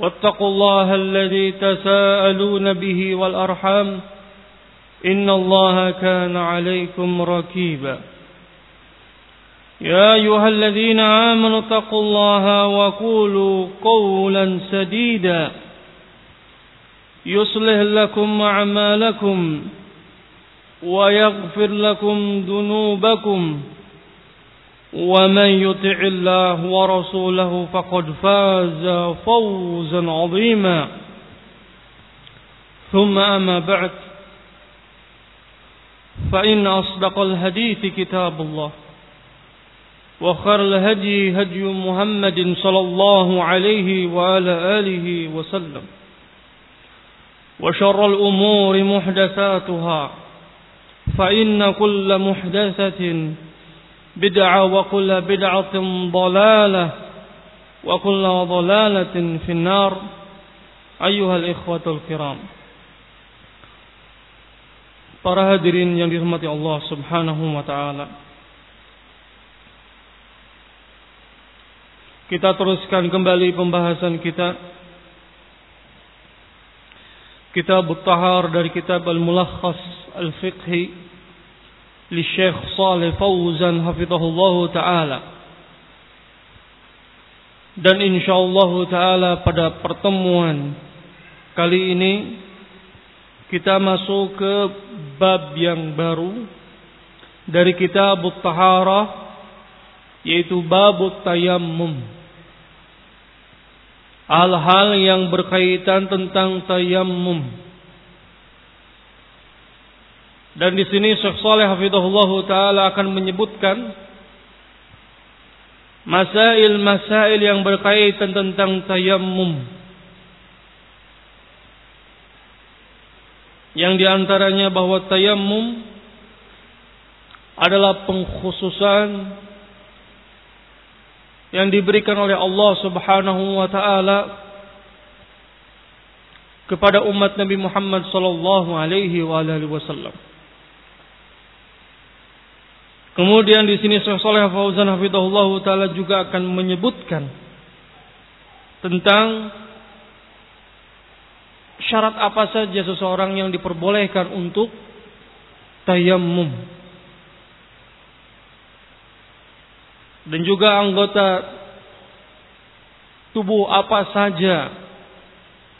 واتقوا الله الذي تساءلون به والأرحام إن الله كان عليكم ركيبا. يا أيها الذين آمنوا اتقوا الله وقولوا قولا سديدا. يصلح لكم أعمالكم ويغفر لكم ذنوبكم. ومن يطع الله ورسوله فقد فاز فوزا عظيما. ثم أما بعد فإن أصدق الحديث كتاب الله وخير الهدي هدي محمد صلى الله عليه وعلى آله وسلم وشر الأمور محدثاتها فإن كل محدثة بدعة وكل بدعة ضلالة وكل ضلالة في النار أيها الإخوة الكرام Para hadirin yang dirahmati Allah Subhanahu wa taala. Kita teruskan kembali pembahasan kita Kitab Tahar dari kitab Al-Mulakhas Al-Fiqhi Syekh Saleh Fauzan hafizahullah taala. Dan insyaallah taala pada pertemuan kali ini kita masuk ke bab yang baru dari kitab Taharah yaitu bab tayammum. Hal-hal yang berkaitan tentang tayammum. Dan di sini Syekh Saleh taala akan menyebutkan masail-masail yang berkaitan tentang tayammum. Yang di antaranya bahwa tayammum adalah pengkhususan yang diberikan oleh Allah Subhanahu wa taala kepada umat Nabi Muhammad sallallahu alaihi wasallam. Kemudian di sini Syekh Saleh Fauzan hafizahullah taala juga akan menyebutkan tentang syarat apa saja seseorang yang diperbolehkan untuk tayammum. Dan juga anggota tubuh apa saja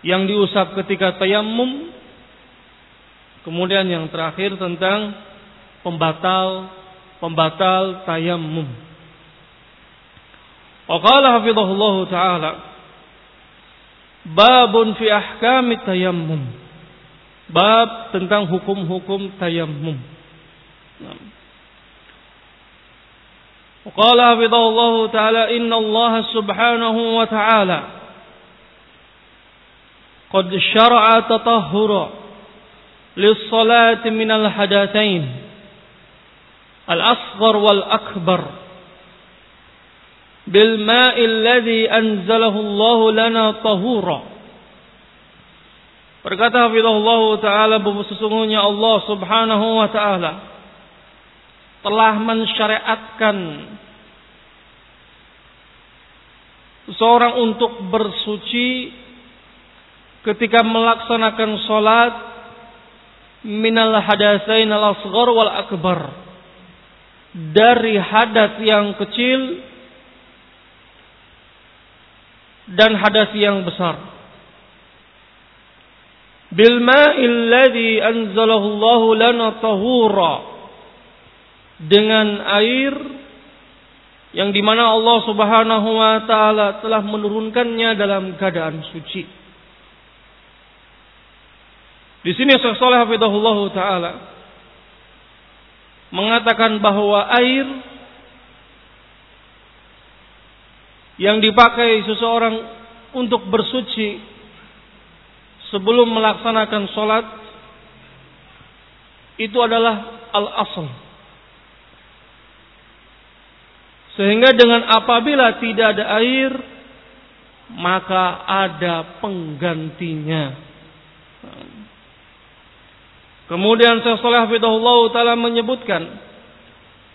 yang diusap ketika tayammum. Kemudian yang terakhir tentang pembatal pembatal tayammum. Wa qala hafizahullah taala babun fi ahkami tayammum. Bab tentang hukum-hukum tayammum. وقال حفظه الله تعالى إن الله سبحانه وتعالى قد شرع تطهر للصلاة من الحدثين الاصفر والأكبر بالماء الذي أنزله الله لنا طهورا. Allah lana tahura taala bahwa sesungguhnya Allah Subhanahu wa taala telah mensyariatkan seorang untuk bersuci ketika melaksanakan salat minal hadatsain al asghar wal akbar dari hadas yang kecil dan hadas yang besar bil ma'il ladzi anzalahu Allah lana tahura dengan air yang di mana Allah Subhanahu wa taala telah menurunkannya dalam keadaan suci. Di sini Syekh Saleh Hafizahullah taala mengatakan bahwa air yang dipakai seseorang untuk bersuci sebelum melaksanakan sholat itu adalah al-asl Sehingga dengan apabila tidak ada air, maka ada penggantinya. Kemudian Syekh Saleh Hafizahullah taala menyebutkan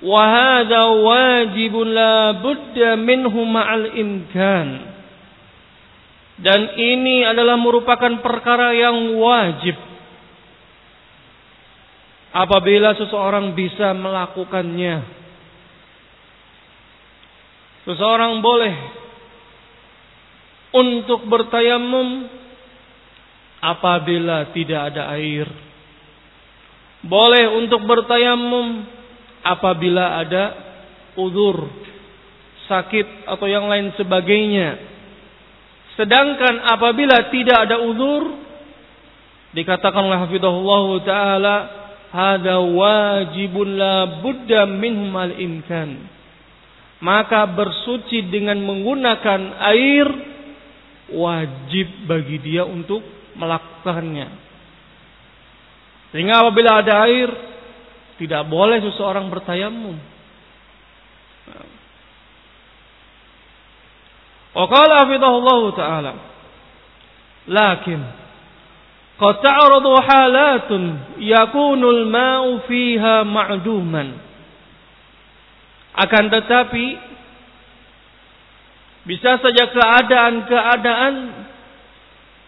wa hadza wajibun la budda minhu ma'al imkan. Dan ini adalah merupakan perkara yang wajib apabila seseorang bisa melakukannya Seseorang boleh untuk bertayamum apabila tidak ada air. Boleh untuk bertayamum apabila ada udur, sakit atau yang lain sebagainya. Sedangkan apabila tidak ada udur, dikatakan oleh hafizahullah taala, hada wajibun la budda minhum al-imkan maka bersuci dengan menggunakan air wajib bagi dia untuk melakukannya. Sehingga apabila ada air tidak boleh seseorang bertayamum. Waqala hafidhahullah taala lakin qad ta'radu halatun yakunu al-ma'u fiha ma'duman akan tetapi bisa saja keadaan-keadaan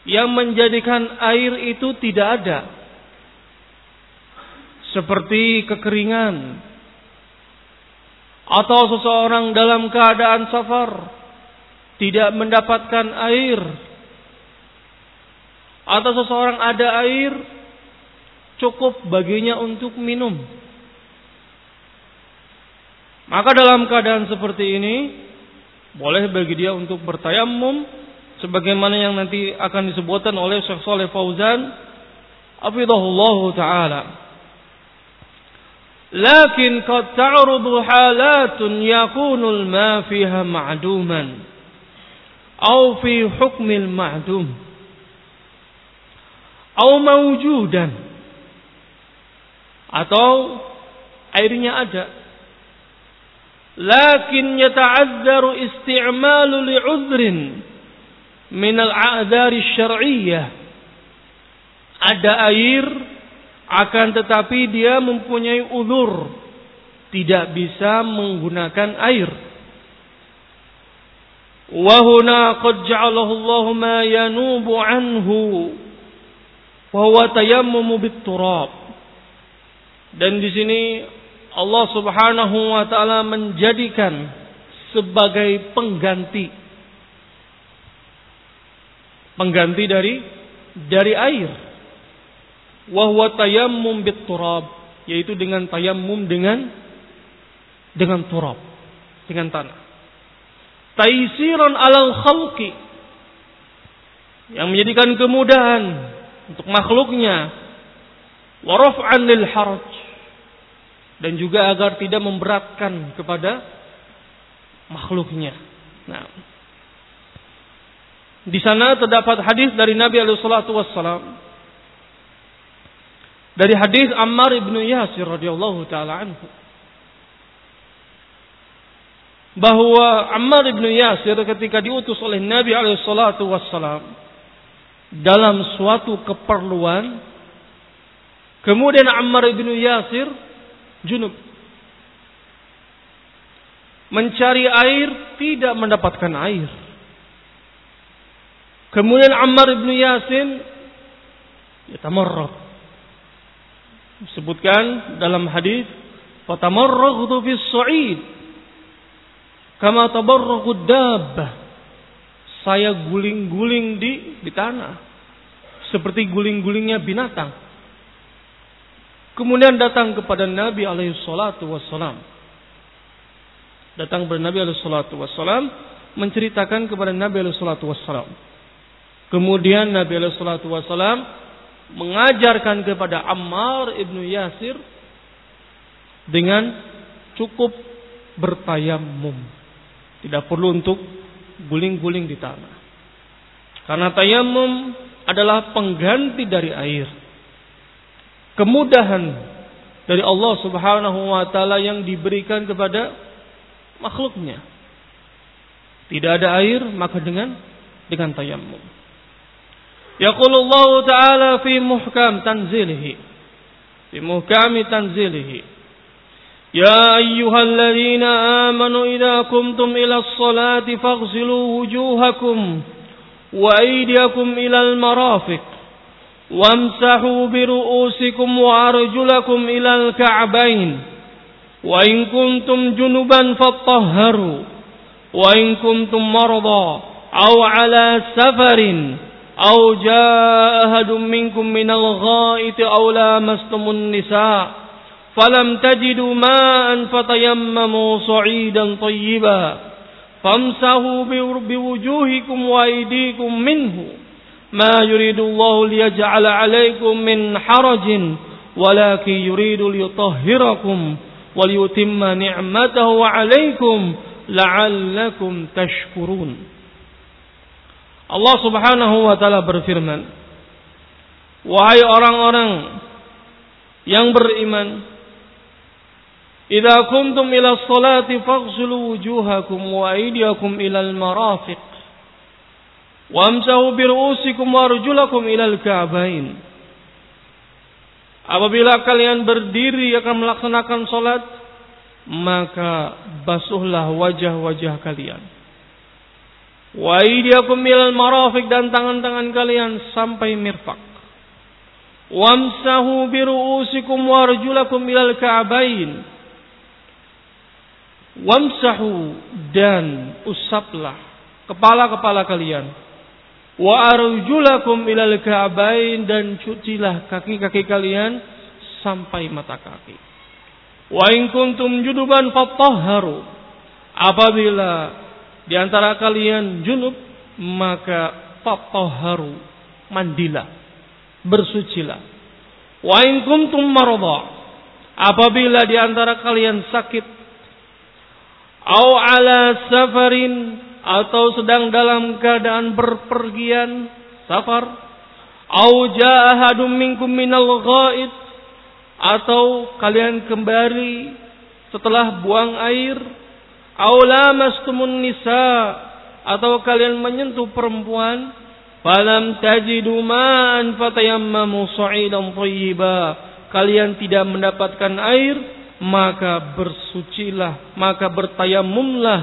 yang menjadikan air itu tidak ada. Seperti kekeringan. Atau seseorang dalam keadaan safar. Tidak mendapatkan air. Atau seseorang ada air. Cukup baginya untuk minum. Maka dalam keadaan seperti ini boleh bagi dia untuk bertayamum sebagaimana yang nanti akan disebutkan oleh Syekh Saleh Fauzan afidahullah taala. Lakin qad ta'rudu halatun yakunu al-ma fiha ma'duman aw fi hukm al-ma'dum aw mawjudan atau airnya ada. Lakin yata'azzaru isti'malu li'udhrin min al-a'dhari syar'iyyah. Ada air akan tetapi dia mempunyai uzur. Tidak bisa menggunakan air. Wa huna qad ja'alahu Allah ma yanubu anhu. Wa huwa tayammumu bit-turab. Dan di sini Allah Subhanahu wa taala menjadikan sebagai pengganti. Pengganti dari dari air wa huwa tayammum turab yaitu dengan tayammum dengan dengan turab dengan tanah. Taisiran alal khalqi yang menjadikan kemudahan untuk makhluknya. Wa raf'an lil haraj dan juga agar tidak memberatkan kepada makhluknya. Nah, di sana terdapat hadis dari Nabi alaihi wassalam dari hadis Ammar ibnu Yasir radhiyallahu taala anhu. Bahwa Ammar ibnu Yasir ketika diutus oleh Nabi alaihi salatu wassalam dalam suatu keperluan kemudian Ammar ibnu Yasir junub. Mencari air tidak mendapatkan air. Kemudian Ammar ibnu Yasin yatamarrad disebutkan dalam hadis fatamarragtu fis su'id kama tabarragu dabbah saya guling-guling di di tanah seperti guling-gulingnya binatang. Kemudian datang kepada Nabi alaihi salatu wassalam. Datang kepada Nabi alaihi salatu wassalam menceritakan kepada Nabi alaihi salatu wassalam. Kemudian Nabi alaihi salatu wassalam mengajarkan kepada Ammar ibnu Yasir dengan cukup bertayamum. Tidak perlu untuk guling-guling di tanah. Karena tayamum adalah pengganti dari air. Kemudahan dari Allah Subhanahu wa taala yang diberikan kepada makhluknya. Tidak ada air maka dengan dengan tayamum. Yaqulullah taala fi muhkam tanzilihi. Fi muhkam tanzilihi. يا أيها الذين آمنوا إذا قمتم إلى الصلاة فاغسلوا وجوهكم وأيديكم إلى المرافق وامسحوا برؤوسكم وأرجلكم إلى الكعبين وإن كنتم جنبا فاطهروا وإن كنتم مرضى أو على سفر أو جاء أحد منكم من الغائط أو لامستم النساء فلم تجدوا ماء فتيمموا صعيدا طيبا فامسحوا بوجوهكم وأيديكم منه. ما يريد الله ليجعل عليكم من حرج ولكن يريد ليطهركم وليتم نعمته عليكم لعلكم تشكرون. Allah subhanahu wa ta'ala berfirman Wahai orang-orang yang beriman Idza kuntum ila sholati faghsulu wujuhakum wa aydiyakum ila al-marafiq wamsahu bi ru'usikum wa arjulakum ila al-ka'bain. Apabila kalian berdiri akan melaksanakan salat, maka basuhlah wajah-wajah kalian. Wa aydiyakum ila al-marafiq dan tangan-tangan kalian sampai mirfaq. Wamsahu bi ru'usikum wa arjulakum ila al-ka'bain Wamsahu dan usaplah kepala-kepala kalian. Wa arjulakum ilal ka'bain dan cucilah kaki-kaki kalian sampai mata kaki. Wa in kuntum junuban fatahharu. Apabila di antara kalian junub maka fatahharu, mandilah, bersucilah. Wa in kuntum marada. Apabila di antara kalian sakit au ala safarin atau sedang dalam keadaan berpergian safar au jaa ahadum minkum minal ghaid atau kalian kembali setelah buang air au lamastumun nisa atau kalian menyentuh perempuan falam tajidu ma'an fatayammamu sa'idan thayyiba kalian tidak mendapatkan air maka bersucilah, maka bertayamumlah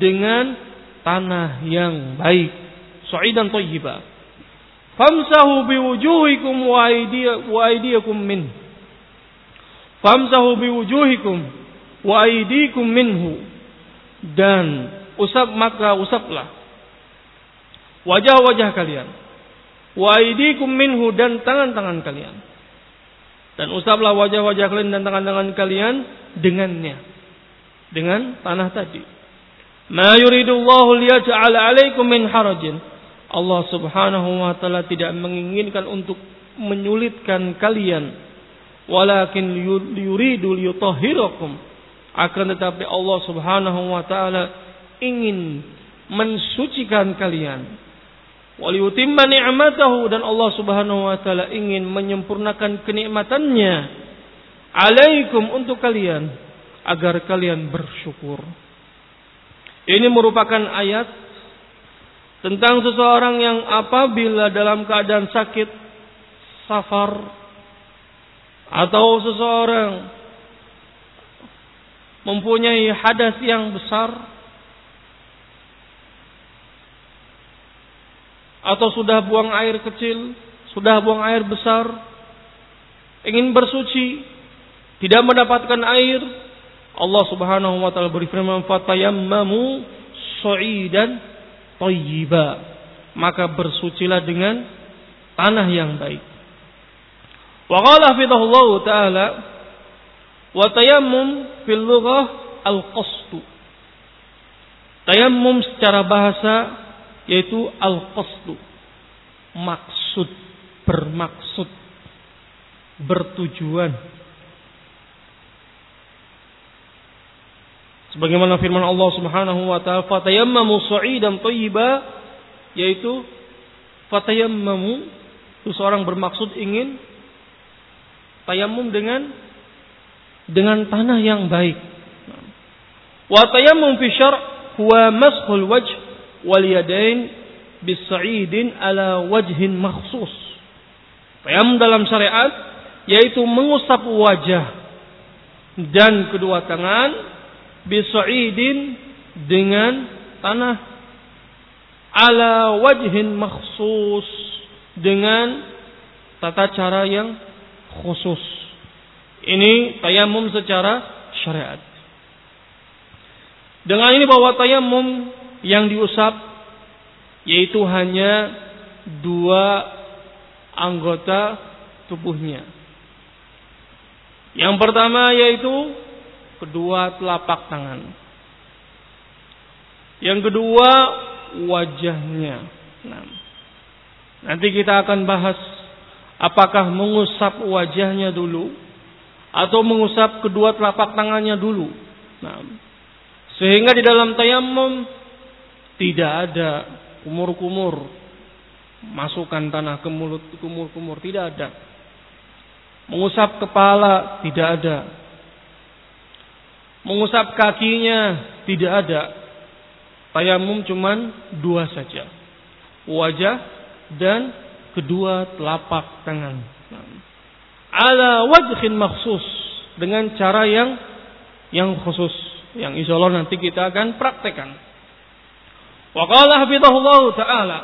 dengan tanah yang baik. Su'idan thayyiba. Famsahu biwujuhikum wa aydiyakum min. Famsahu biwujuhikum wa aydikum minhu. Dan usap maka usaplah wajah-wajah kalian. Wa aydikum minhu dan tangan-tangan kalian dan usaplah wajah-wajah kalian dan tangan-tangan kalian dengannya. Dengan tanah tadi. Ma yuridullahu liyaj'al 'alaikum min harajin. Allah Subhanahu wa taala tidak menginginkan untuk menyulitkan kalian. Walakin yuridu liyutahhirakum. Akan tetapi Allah Subhanahu wa taala ingin mensucikan kalian Waliutimma ni'matahu dan Allah Subhanahu wa taala ingin menyempurnakan kenikmatannya alaikum untuk kalian agar kalian bersyukur. Ini merupakan ayat tentang seseorang yang apabila dalam keadaan sakit, safar, atau seseorang mempunyai hadas yang besar, atau sudah buang air kecil, sudah buang air besar, ingin bersuci, tidak mendapatkan air, Allah Subhanahu wa taala berfirman, "Fatayammamu su'idan thayyiba. Maka bersucilah dengan tanah yang baik. Wa qala taala wa tayammum fil lughah al-qasdu. Tayammum secara bahasa yaitu al-qasdu. Maksud, bermaksud, bertujuan Sebagaimana firman Allah Subhanahu wa taala, "Fatayammamu sa'idan thayyiba" yaitu fatayammamu itu seorang bermaksud ingin tayamum dengan dengan tanah yang baik. Wa tayammum fi syar' huwa mashul wajh wal yadain bisa'idin ala wajhin makhsus. Tayamum dalam syariat yaitu mengusap wajah dan kedua tangan bisaidin dengan tanah ala wajhin maksus dengan tata cara yang khusus. Ini tayamum secara syariat. Dengan ini bahwa tayamum yang diusap yaitu hanya dua anggota tubuhnya. Yang pertama yaitu kedua telapak tangan. Yang kedua wajahnya. Nah, nanti kita akan bahas apakah mengusap wajahnya dulu atau mengusap kedua telapak tangannya dulu. Nah, sehingga di dalam tayamum tidak ada kumur-kumur masukkan tanah ke mulut kumur-kumur tidak ada. Mengusap kepala tidak ada. Mengusap kakinya tidak ada. Tayamum cuman dua saja. Wajah dan kedua telapak tangan ala wajhin maksus. Dengan cara yang yang khusus. Yang insya Allah nanti kita akan praktekkan. Wa qala hafizahullah taala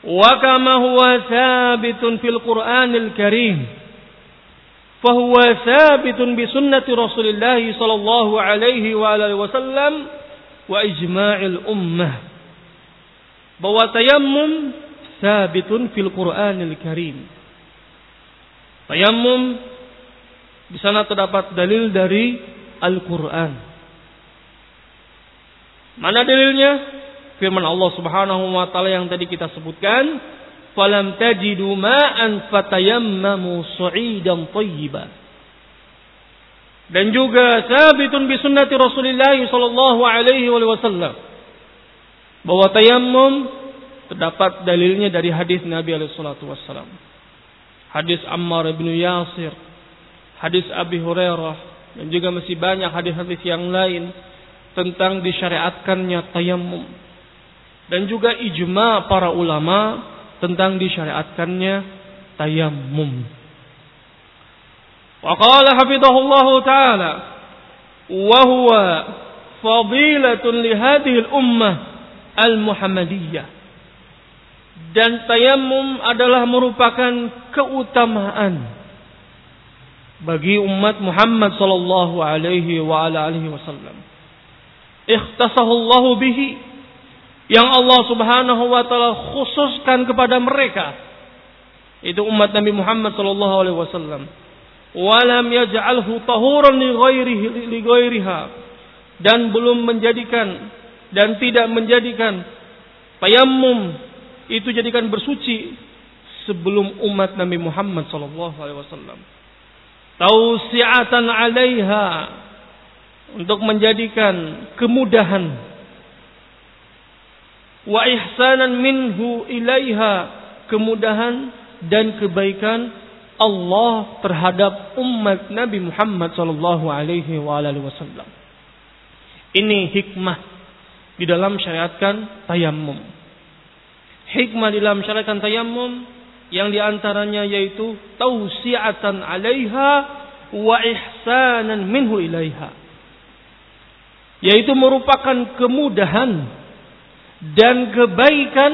wa kama huwa sabitun fil Qur'anil Karim fa huwa sabitun bi sunnati Rasulillah sallallahu alaihi wa alihi wasallam wa ijma'il ummah. Bahwa tayammum sabitun fil Qur'anil Karim. Tayammum di sana terdapat dalil dari Al-Qur'an. Mana dalilnya? Firman Allah Subhanahu wa taala yang tadi kita sebutkan, falam tajidu ma'an fatayammamu su'idan tayyiba. Dan juga sabitun bi sunnati Rasulullah sallallahu alaihi wasallam bahwa tayammum terdapat dalilnya dari hadis Nabi alaihi salatu wasallam. Hadis Ammar bin Yasir, hadis Abi Hurairah dan juga masih banyak hadis-hadis yang lain tentang disyariatkannya tayammum. Dan juga ijma para ulama tentang disyariatkannya tayammum. Wa qala hafidhahullah taala wa huwa fadilatun li hadhihi al-ummah al-muhammadiyah. Dan tayammum adalah merupakan keutamaan bagi umat Muhammad sallallahu alaihi wa ala alihi wasallam. Ikhtasahu bihi yang Allah Subhanahu wa taala khususkan kepada mereka itu umat Nabi Muhammad sallallahu alaihi wasallam walam yaj'alhu tahuran li ghairihi li ghairiha dan belum menjadikan dan tidak menjadikan tayammum itu jadikan bersuci sebelum umat Nabi Muhammad sallallahu alaihi wasallam tausi'atan 'alaiha untuk menjadikan kemudahan wa ihsanan minhu ilaiha kemudahan dan kebaikan Allah terhadap umat Nabi Muhammad sallallahu alaihi wasallam. Ini hikmah di dalam syariatkan tayammum. Hikmah dalam syariatan tayamum yang di antaranya yaitu tausiatan alaiha wa ihsanan minhu ilaiha. Yaitu merupakan kemudahan dan kebaikan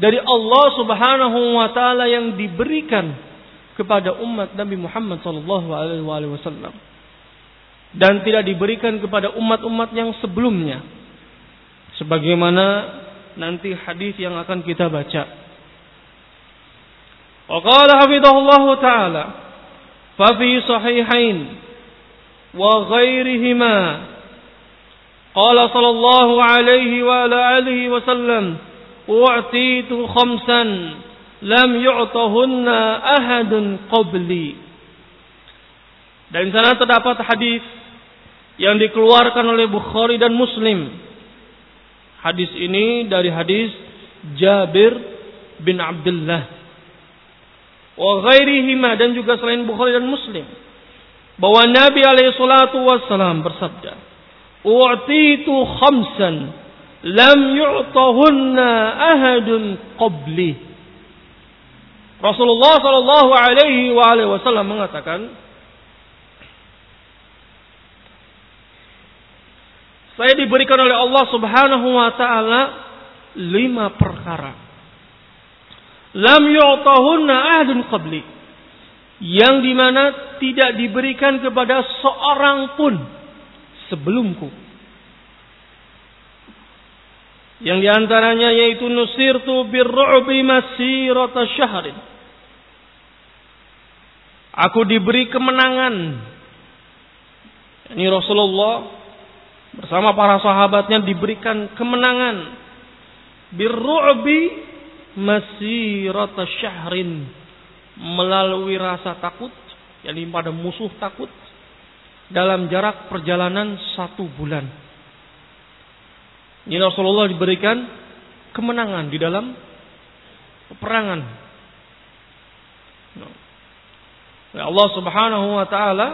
dari Allah Subhanahu wa taala yang diberikan kepada umat Nabi Muhammad sallallahu alaihi wasallam. Dan tidak diberikan kepada umat-umat yang sebelumnya. Sebagaimana nanti hadis yang akan kita baca. Waqala hafidhahullah ta'ala Fafi sahihain Wa ghairihima. Qala sallallahu alaihi wa ala alihi wa sallam U'titu khamsan Lam yu'tahunna ahadun qabli. Dan sana terdapat hadis yang dikeluarkan oleh Bukhari dan Muslim. Hadis ini dari hadis Jabir bin Abdullah wa ghairihima dan juga selain Bukhari dan Muslim. Bahwa Nabi alaihi salatu wassalam bersabda u'titu khamsan lam yu'tahunna ahadun qabli. Rasulullah sallallahu alaihi wa alihi wasallam mengatakan Saya diberikan oleh Allah Subhanahu wa taala lima perkara. Lam yu'tahunna ahdun qabli yang di mana tidak diberikan kepada seorang pun sebelumku. Yang di antaranya yaitu nusirtu birru'bi masirata syahrin. Aku diberi kemenangan. Ini Rasulullah bersama para sahabatnya diberikan kemenangan birru'bi masirata syahrin melalui rasa takut yakni pada musuh takut dalam jarak perjalanan satu bulan. Ini Rasulullah diberikan kemenangan di dalam peperangan. Ya Allah Subhanahu wa taala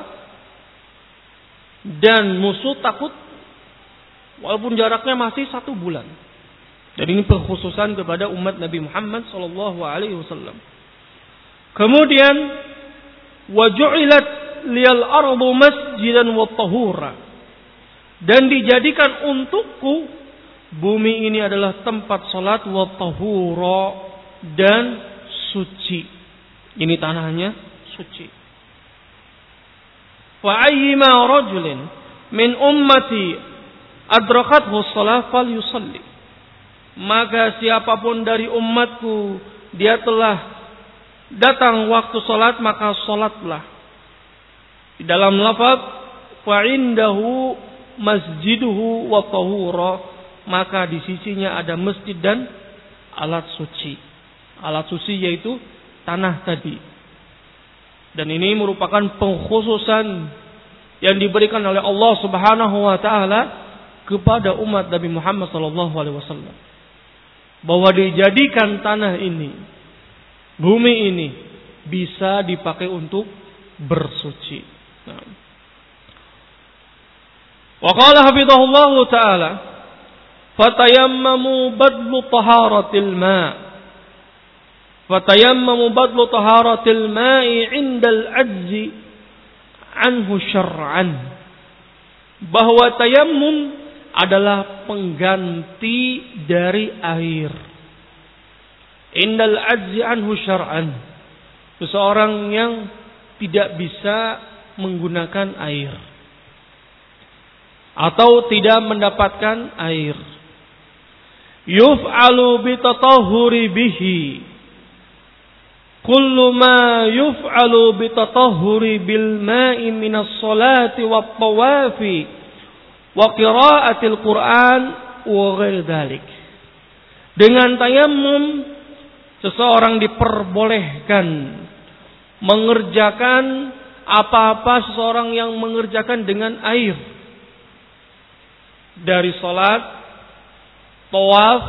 dan musuh takut walaupun jaraknya masih satu bulan. Dan ini pengkhususan kepada umat Nabi Muhammad sallallahu alaihi wasallam. Kemudian wajulat liyal ardu masjidan wa tahura. Dan dijadikan untukku bumi ini adalah tempat salat wa tahura dan suci. Ini tanahnya suci. Fa ayyima rajulin min ummati adrakathu shalah falyusalli. Maka siapa pun dari umatku dia telah datang waktu solat maka solatlah di dalam lafaz fa indahu masjiduhu wa tahura. Maka di sisinya ada masjid dan alat suci. Alat suci yaitu tanah tadi. Dan ini merupakan pengkhususan yang diberikan oleh Allah Subhanahu wa taala kepada umat Nabi Muhammad sallallahu alaihi wasallam bahwa dijadikan tanah ini, bumi ini bisa dipakai untuk bersuci. Nah. Wa qala hafizahullah taala fatayammamu badlu taharatil ma' fatayammamu badlu taharatil ma'i 'inda al-'ajzi anhu syar'an bahwa tayammum adalah pengganti dari air. Indal ajzi anhu syar'an. Seseorang yang tidak bisa menggunakan air. Atau tidak mendapatkan air. Yuf'alu bitatahuri bihi. Kullu ma yuf'alu bitatahuri bil ma'i minas salati wa tawafi wa qiraatil Quran wa dalik. Dengan tayamum seseorang diperbolehkan mengerjakan apa-apa seseorang yang mengerjakan dengan air. Dari salat, tawaf,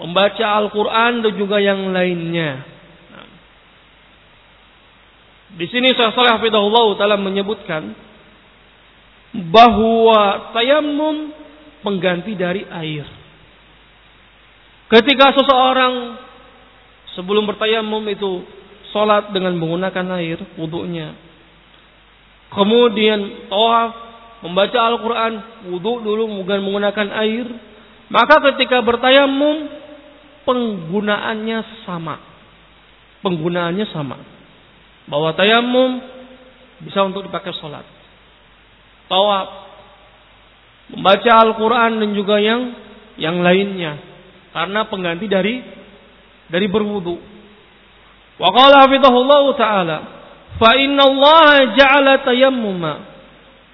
membaca Al-Quran dan juga yang lainnya. Di sini Syekh Saleh Hafizahullah Ta'ala menyebutkan bahwa tayamum pengganti dari air. Ketika seseorang sebelum bertayamum itu sholat dengan menggunakan air wudhunya. Kemudian tawaf, membaca Al-Quran, wudhu dulu bukan menggunakan air. Maka ketika bertayamum, penggunaannya sama. Penggunaannya sama. Bahwa tayamum bisa untuk dipakai sholat. Tawaf, membaca Al-Quran dan juga yang yang lainnya. Karena pengganti dari dari berwudu. Wa qala hafizahullah taala, fa inna Allah ja'ala tayammuma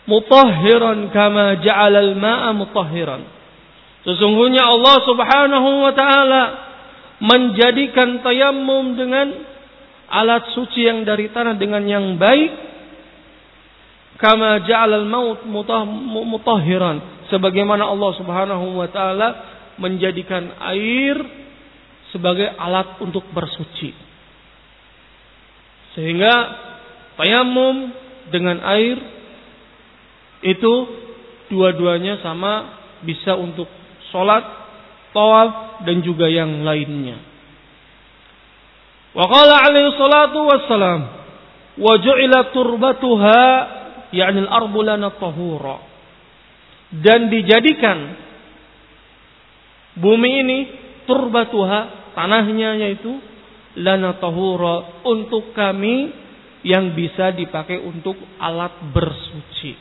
mutahhiran kama ja'ala al-ma'a mutahhiran. Sesungguhnya Allah Subhanahu wa taala menjadikan tayammum dengan alat suci yang dari tanah dengan yang baik kama ja'ala al-maut mutahhiran sebagaimana Allah Subhanahu wa taala menjadikan air sebagai alat untuk bersuci. Sehingga tayamum dengan air itu dua-duanya sama bisa untuk sholat, tawaf dan juga yang lainnya. Wa qala alaihi salatu wassalam wa ju'ila turbatuha yakni al-ardu lana tahura. Dan dijadikan bumi ini turbatuha tanahnya yaitu lana tahura untuk kami yang bisa dipakai untuk alat bersuci.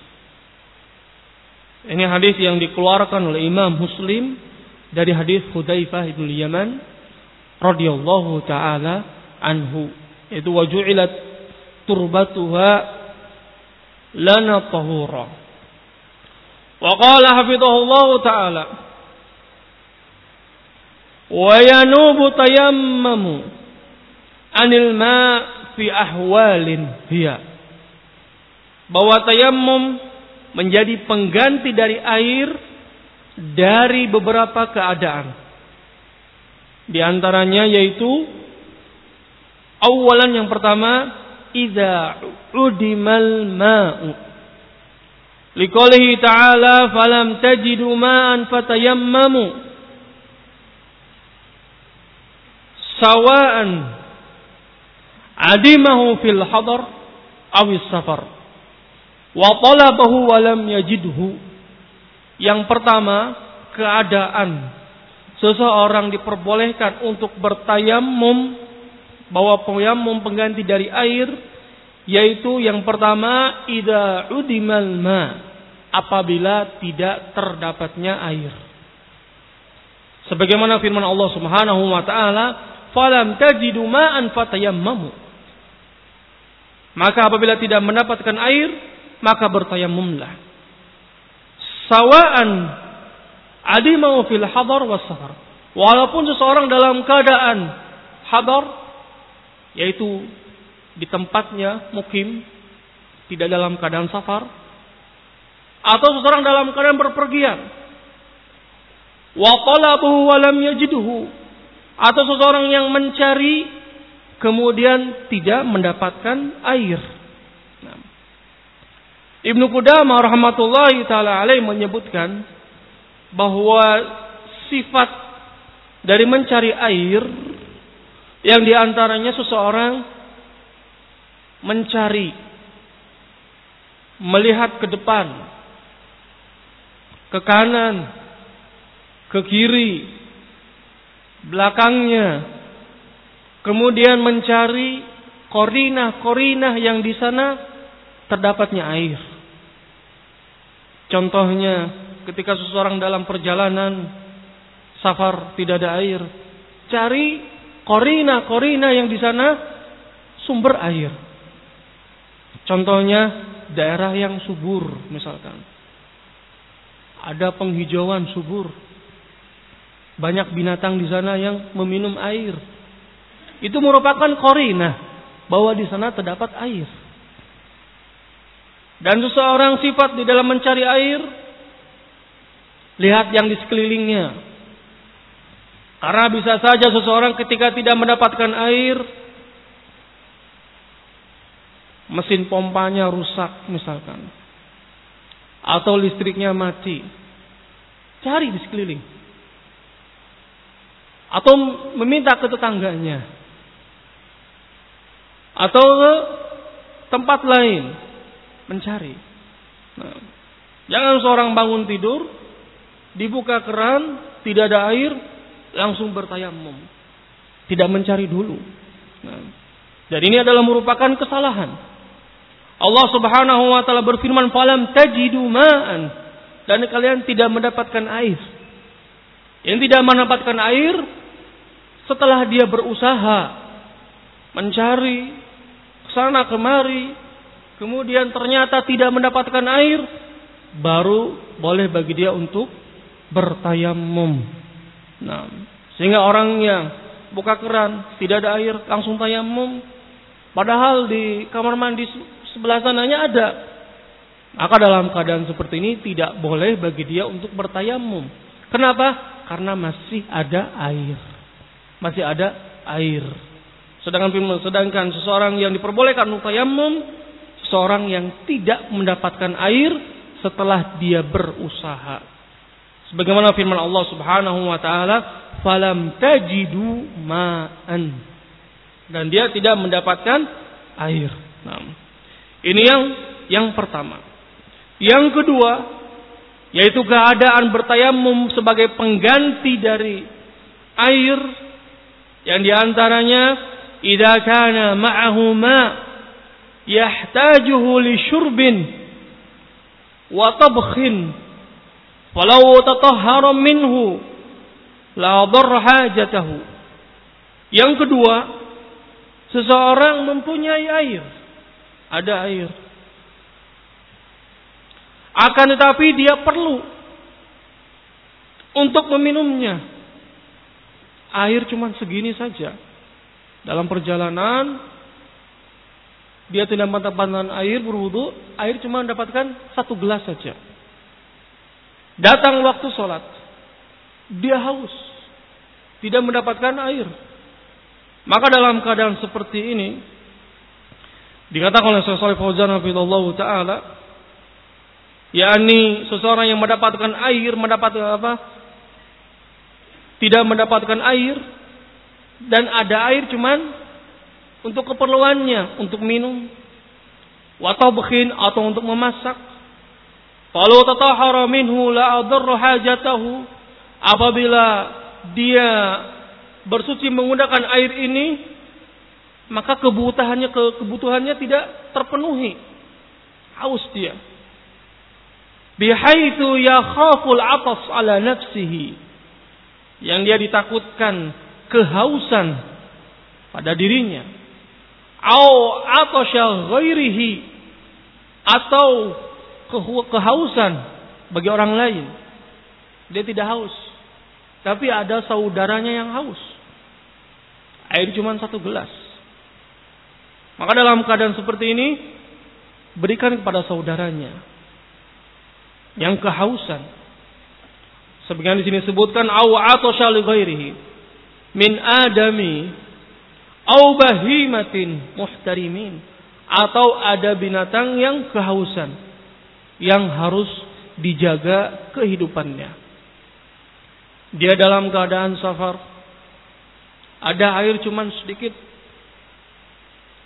Ini hadis yang dikeluarkan oleh Imam Muslim dari hadis Hudzaifah bin Yaman radhiyallahu taala anhu itu wajulat turbatuha lana tahura. Wa qala hafidhahullahu ta'ala wa yanubu tayammamu anil ma fi ahwalin hiya bahwa tayammum menjadi pengganti dari air dari beberapa keadaan di antaranya yaitu awalan yang pertama idza udimal ma'u. Liqaulihi ta'ala falam tajidu ma'an fatayammamu. Sawaan adimahu fil hadar awis safar. Wa talabahu wa lam yajidhu. Yang pertama keadaan. Seseorang diperbolehkan untuk bertayamum bahwa tayamum pengganti dari air yaitu yang pertama ida udimal ma apabila tidak terdapatnya air sebagaimana firman Allah Subhanahu wa taala falam tajidu ma'an fatayammamu. Maka apabila tidak mendapatkan air, maka bertayamumlah. Sawaan adimau fil hadar was. Walaupun seseorang dalam keadaan hadar, yaitu di tempatnya mukim, tidak dalam keadaan safar, atau seseorang dalam keadaan berpergian, wa talabuhu wa lam atau seseorang yang mencari kemudian tidak mendapatkan air. Nah. Ibnu Qudamah rahmatullahi taala alaih menyebutkan bahwa sifat dari mencari air yang di antaranya seseorang mencari melihat ke depan ke kanan ke kiri belakangnya. Kemudian mencari korinah-korinah yang di sana terdapatnya air. Contohnya ketika seseorang dalam perjalanan safar tidak ada air, cari korina-korina yang di sana sumber air. Contohnya daerah yang subur misalkan. Ada penghijauan subur. Banyak binatang di sana yang meminum air. Itu merupakan korina bahwa di sana terdapat air. Dan seseorang sifat di dalam mencari air, lihat yang di sekelilingnya. Karena bisa saja seseorang ketika tidak mendapatkan air, mesin pompanya rusak misalkan. Atau listriknya mati. Cari di sekeliling. atau meminta ke tetangganya atau ke tempat lain mencari. Nah, jangan seorang bangun tidur dibuka keran tidak ada air langsung bertayamum, tidak mencari dulu. Nah, dan ini adalah merupakan kesalahan. Allah Subhanahu wa taala berfirman, "Falam tajidu ma'an." Dan kalian tidak mendapatkan air. Yang tidak mendapatkan air setelah dia berusaha mencari sana kemari, kemudian ternyata tidak mendapatkan air, baru boleh bagi dia untuk bertayamum. Nah, sehingga orang yang buka keran tidak ada air langsung tayamum, padahal di kamar mandi sebelah sananya ada. Maka dalam keadaan seperti ini tidak boleh bagi dia untuk bertayamum. Kenapa? Karena masih ada air masih ada air. Sedangkan sedangkan seseorang yang diperbolehkan untuk tayamum, seseorang yang tidak mendapatkan air setelah dia berusaha. Sebagaimana firman Allah Subhanahu wa taala, "Falam tajidu ma'an." Dan dia tidak mendapatkan air. Nah, ini yang yang pertama. Yang kedua, yaitu keadaan bertayamum sebagai pengganti dari air yang di antaranya idza kana ma'ahu ma yahtajuhu li syurbin wa tabkhin falau tatahhara minhu la hajatahu yang kedua seseorang mempunyai air ada air akan tetapi dia perlu untuk meminumnya air cuma segini saja. Dalam perjalanan dia tidak mendapatkan air berwudu, air cuma mendapatkan satu gelas saja. Datang waktu sholat, dia haus, tidak mendapatkan air. Maka dalam keadaan seperti ini, dikatakan oleh Syaikh Fauzan Hafizullah Ta'ala, yakni seseorang yang mendapatkan air, mendapatkan apa? tidak mendapatkan air dan ada air cuman untuk keperluannya, untuk minum, watabkhin atau untuk memasak. Kalau tatahara minhu la adarra hajatahu apabila dia bersuci menggunakan air ini maka kebutuhannya kebutuhannya tidak terpenuhi. Haus dia. Bihaitsu yakhaful atas ala nafsihi yang dia ditakutkan kehausan pada dirinya au atasya ghairihi atau kehausan bagi orang lain. Dia tidak haus. Tapi ada saudaranya yang haus. Air cuma satu gelas. Maka dalam keadaan seperti ini berikan kepada saudaranya yang kehausan. Sebagaimana di sini sebutkan au ghairihi min adami au bahimatin muhtarimin. Atau ada binatang yang kehausan yang harus dijaga kehidupannya. Dia dalam keadaan safar. Ada air cuman sedikit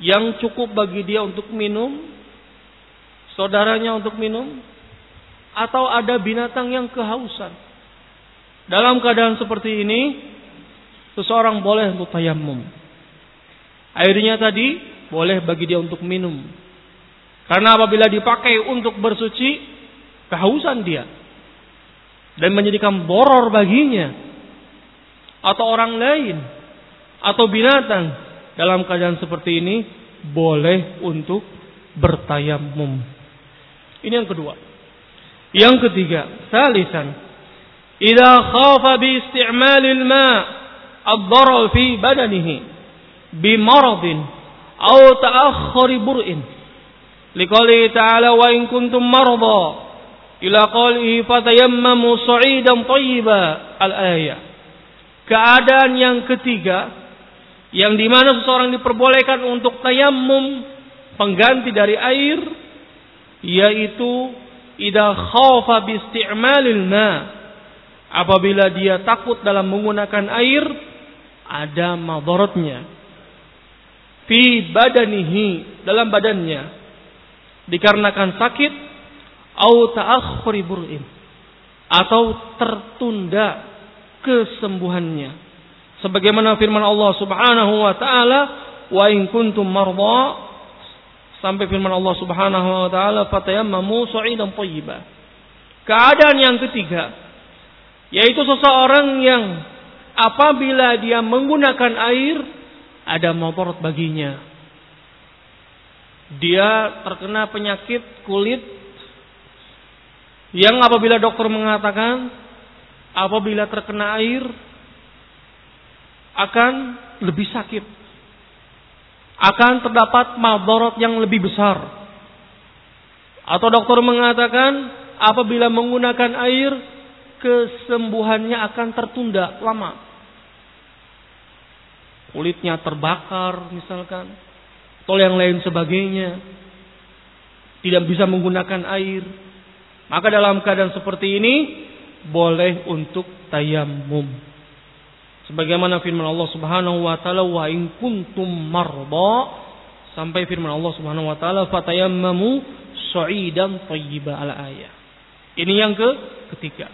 yang cukup bagi dia untuk minum, saudaranya untuk minum, atau ada binatang yang kehausan dalam keadaan seperti ini, seseorang boleh untuk tayamum. Airnya tadi boleh bagi dia untuk minum. Karena apabila dipakai untuk bersuci, kehausan dia. Dan menjadikan boror baginya. Atau orang lain. Atau binatang. Dalam keadaan seperti ini, boleh untuk bertayamum. Ini yang kedua. Yang ketiga, salisan. Ila khafa bi isti'malil ma' ad-darar fi badanihi bi maradin atau bur'in لقوله تعالى وإن كنتم مرضى إلى قوله فتيمموا صعيدا طيبا الآية keadaan yang ketiga yang dimana seseorang diperbolehkan untuk tayamum pengganti dari air yaitu idza khafa bi isti'malil ma apabila dia takut dalam menggunakan air ada madaratnya fi badanihi dalam badannya dikarenakan sakit au ta'akhuri bur'in atau tertunda kesembuhannya. Sebagaimana firman Allah Subhanahu wa taala wa in kuntum marda sampai firman Allah Subhanahu wa taala fatayammamu sa'idan thayyiban keadaan yang ketiga yaitu seseorang yang apabila dia menggunakan air ada motor baginya dia terkena penyakit kulit yang apabila dokter mengatakan apabila terkena air akan lebih sakit. Akan terdapat madarat yang lebih besar. Atau dokter mengatakan apabila menggunakan air kesembuhannya akan tertunda lama. Kulitnya terbakar misalkan. Atau yang lain sebagainya. Tidak bisa menggunakan air maka dalam keadaan seperti ini boleh untuk tayamum. Sebagaimana firman Allah Subhanahu wa taala wa in kuntum marda sampai firman Allah Subhanahu wa taala fatayammamu sa'idan thayyiba ala ayah. Ini yang ke ketiga.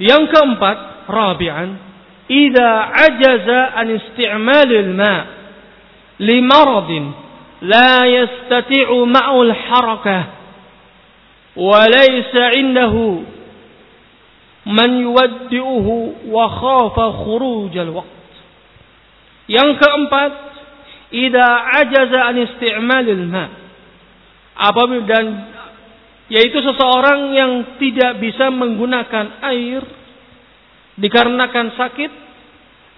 Yang keempat, rabi'an, idza ajaza an isti'malil ma لمرض لا يستطيع ma'ul harakah wa laysa indahu man yuwaddi'uhu خروج الوقت. Yang keempat idza ajaza an isti'malil ma apabila dan yaitu seseorang yang tidak bisa menggunakan air dikarenakan sakit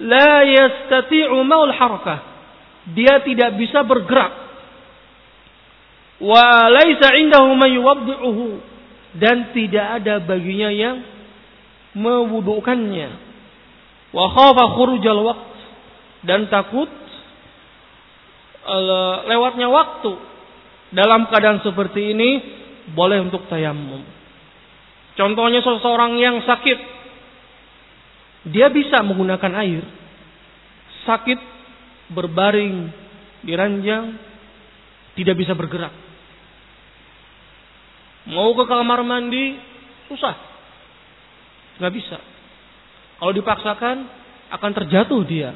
la yastati'u maul harakah dia tidak bisa bergerak. Wa laisa indahu dan tidak ada baginya yang mewudukannya wa khafa khurujal waqt. Dan takut uh, lewatnya waktu. Dalam keadaan seperti ini boleh untuk tayamum contohnya seseorang yang sakit. Dia bisa menggunakan air. Sakit berbaring di ranjang tidak bisa bergerak Mau ke kamar mandi susah. Nggak bisa. Kalau dipaksakan akan terjatuh dia.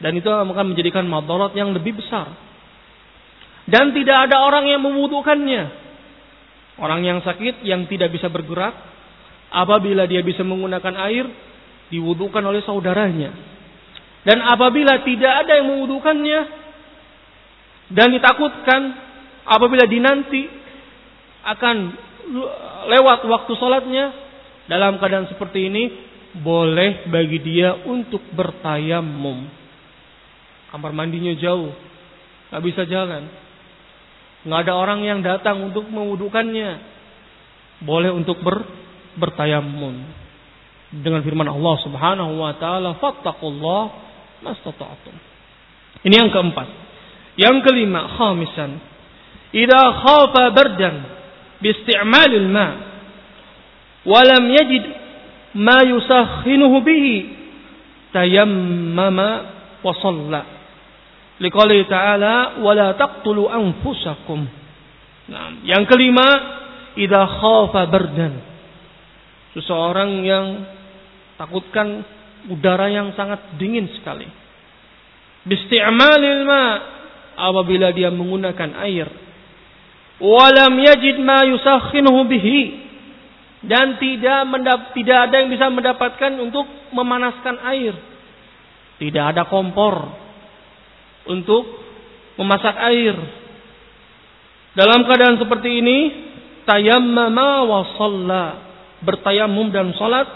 Dan itu akan menjadikan madarat yang lebih besar. Dan tidak ada orang yang membutuhkannya. Orang yang sakit yang tidak bisa bergerak apabila dia bisa menggunakan air diwudukan oleh saudaranya. Dan apabila tidak ada yang membutuhkannya dan ditakutkan apabila dinanti akan lewat waktu sholatnya dalam keadaan seperti ini boleh bagi dia untuk bertayamum. Kamar mandinya jauh, nggak bisa jalan, nggak ada orang yang datang untuk mewudukannya. Boleh untuk ber, bertayamum dengan firman Allah Subhanahu wa taala fattaqullah mastata'tum. Ini yang keempat. Yang kelima, khamisan. Idza khafa bardan bi ma wa lam yajid ma yusakhinuhu bihi tayammama wa shalla. Liqali ta'ala wa la taqtulu anfusakum. Nah, yang kelima, idza khafa bardan. Seseorang yang takutkan udara yang sangat dingin sekali bisti'malil ma apabila dia menggunakan air walam yajid ma yusakhinuhu bihi dan tidak mendap, tidak ada yang bisa mendapatkan untuk memanaskan air. Tidak ada kompor untuk memasak air. Dalam keadaan seperti ini, tayammama wa shalla, bertayamum dan salat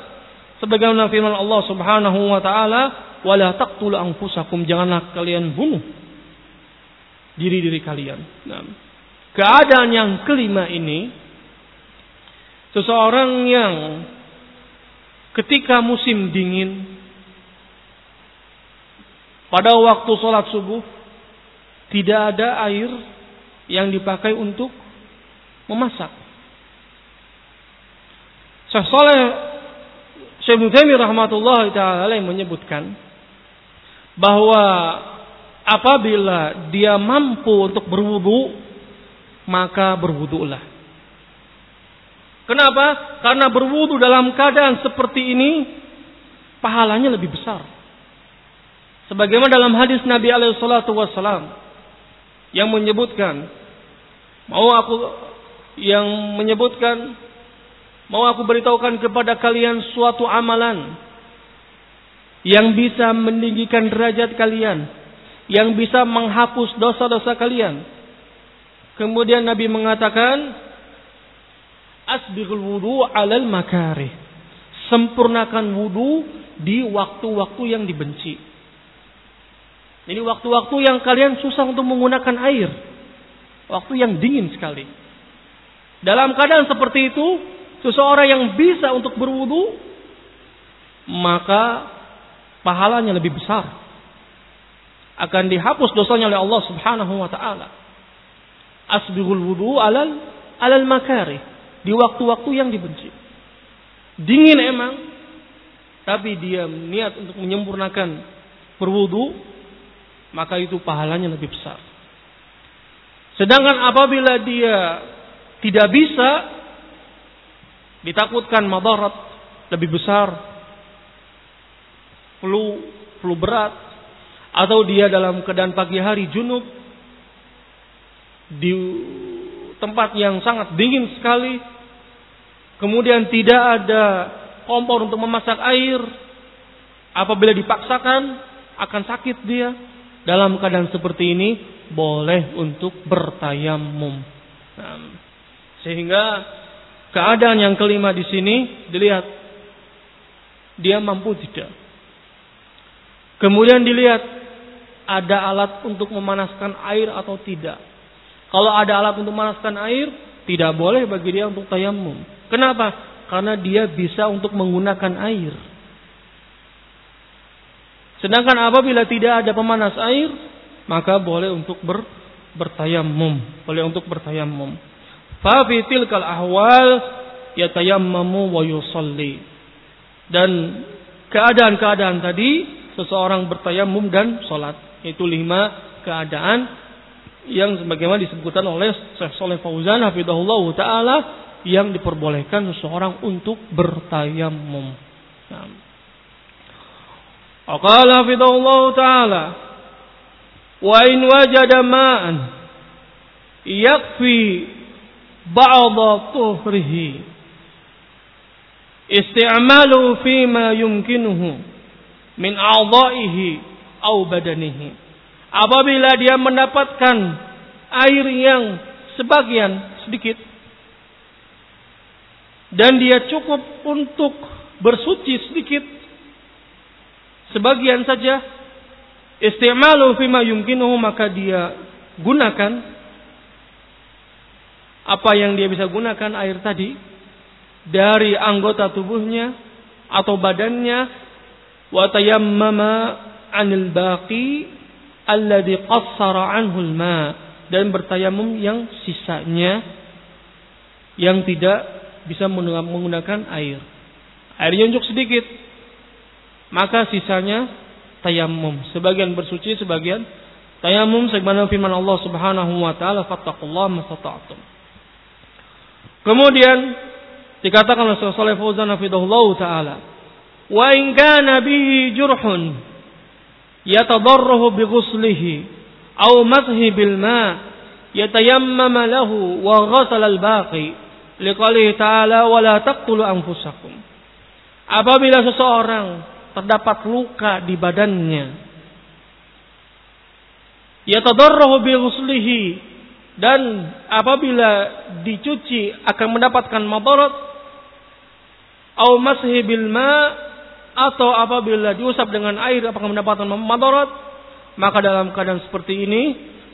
sebagaimana firman Allah Subhanahu wa taala, "Wala taqtulu anfusakum," janganlah kalian bunuh diri-diri kalian. Nah, keadaan yang kelima ini seseorang yang ketika musim dingin pada waktu sholat subuh tidak ada air yang dipakai untuk memasak. Syekh Saleh Syekh Muhammad rahmatullah taala yang menyebutkan bahwa apabila dia mampu untuk berwudu maka berwudulah. Kenapa? Karena berwudu dalam keadaan seperti ini pahalanya lebih besar. Sebagaimana dalam hadis Nabi alaihi salatu yang menyebutkan mau aku yang menyebutkan mau aku beritahukan kepada kalian suatu amalan yang bisa meninggikan derajat kalian, yang bisa menghapus dosa-dosa kalian. Kemudian Nabi mengatakan, asbighul wudu alal makarih. Sempurnakan wudu di waktu-waktu yang dibenci. Ini waktu-waktu yang kalian susah untuk menggunakan air. Waktu yang dingin sekali. Dalam keadaan seperti itu, seseorang yang bisa untuk berwudu, maka pahalanya lebih besar. Akan dihapus dosanya oleh Allah Subhanahu wa taala. Asbihul wudu alal alal makari di waktu-waktu yang dibenci. Dingin emang, tapi dia niat untuk menyempurnakan berwudu, maka itu pahalanya lebih besar. Sedangkan apabila dia tidak bisa ditakutkan madarat lebih besar, flu, flu berat, atau dia dalam keadaan pagi hari junub di tempat yang sangat dingin sekali, kemudian tidak ada kompor untuk memasak air, apabila dipaksakan akan sakit dia. Dalam keadaan seperti ini boleh untuk bertayamum. Nah, sehingga keadaan yang kelima di sini dilihat dia mampu tidak. Kemudian dilihat ada alat untuk memanaskan air atau tidak. Kalau ada alat untuk memanaskan air, tidak boleh bagi dia untuk tayamum. Kenapa? Karena dia bisa untuk menggunakan air. Sedangkan apabila tidak ada pemanas air, maka boleh untuk ber, bertayamum, boleh untuk bertayamum. Fa tilkal ahwal yatayammamu wa yusalli. Dan keadaan-keadaan tadi seseorang bertayamum dan salat. Itu lima keadaan yang sebagaimana disebutkan oleh Syekh Saleh Fauzan hafizahullah taala yang diperbolehkan seseorang untuk bertayamum. Nah. Aqala taala wa in wajada yakfi ba'da tuhrihi. Isti'malu fima yumkinuhu min a'dha'ihi au badanihi. Apabila dia mendapatkan air yang sebagian sedikit dan dia cukup untuk bersuci sedikit sebagian saja istimalu fima yumkinuhu maka dia gunakan apa yang dia bisa gunakan air tadi dari anggota tubuhnya atau badannya wa tayammama 'anil baqi alladhi qassara 'anhu al-ma dan bertayamum yang sisanya yang tidak bisa menggunakan air. Airnya unjuk sedikit. Maka sisanya tayamum. Sebagian bersuci, sebagian tayamum sebagaimana firman Allah Subhanahu wa taala fattaqullaha mastata'tum. Kemudian dikatakan oleh Rasulullah Fauzan hafidhahullah taala, "Wa in kana bihi jurhun yatadarrahu bi ghuslihi aw mashi bil ma yatayammama lahu wa ghasala al baqi liqalihi ta'ala wa la taqtulu anfusakum." Apabila seseorang terdapat luka di badannya, yatadarrahu bi ghuslihi dan apabila dicuci akan mendapatkan madarat au mashi bil ma atau apabila diusap dengan air akan mendapatkan madarat maka dalam keadaan seperti ini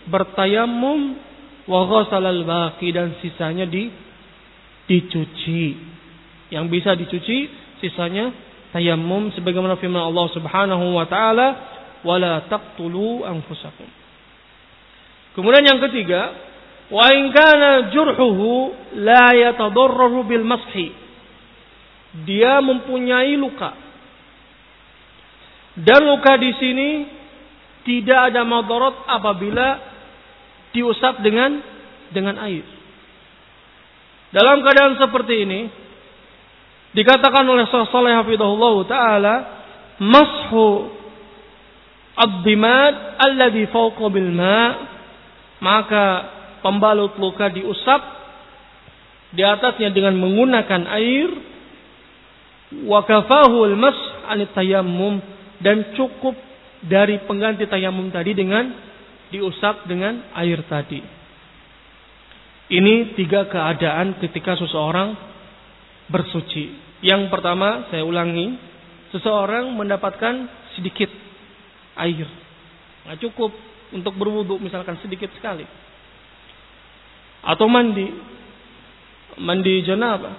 bertayamum wa ghasalal baqi dan sisanya di dicuci. Yang bisa dicuci sisanya tayamum sebagaimana firman Allah Subhanahu wa taala wala taqtulu anfusakum. Kemudian yang ketiga Wa in kana jurhuhu la yatadarraru bil mashi. dia mempunyai luka. Dan luka di sini tidak ada madarat apabila diusap dengan dengan air. Dalam keadaan seperti ini dikatakan oleh Salih Hafidahullah taala mashu ad-dimad alladhi fawqa bil ma maka pembalut luka diusap di atasnya dengan menggunakan air wa kafahu al-mas tayammum dan cukup dari pengganti tayamum tadi dengan diusap dengan air tadi. Ini tiga keadaan ketika seseorang bersuci. Yang pertama, saya ulangi, seseorang mendapatkan sedikit air. Nggak cukup untuk berwudhu misalkan sedikit sekali. Atau mandi. Mandi janabah.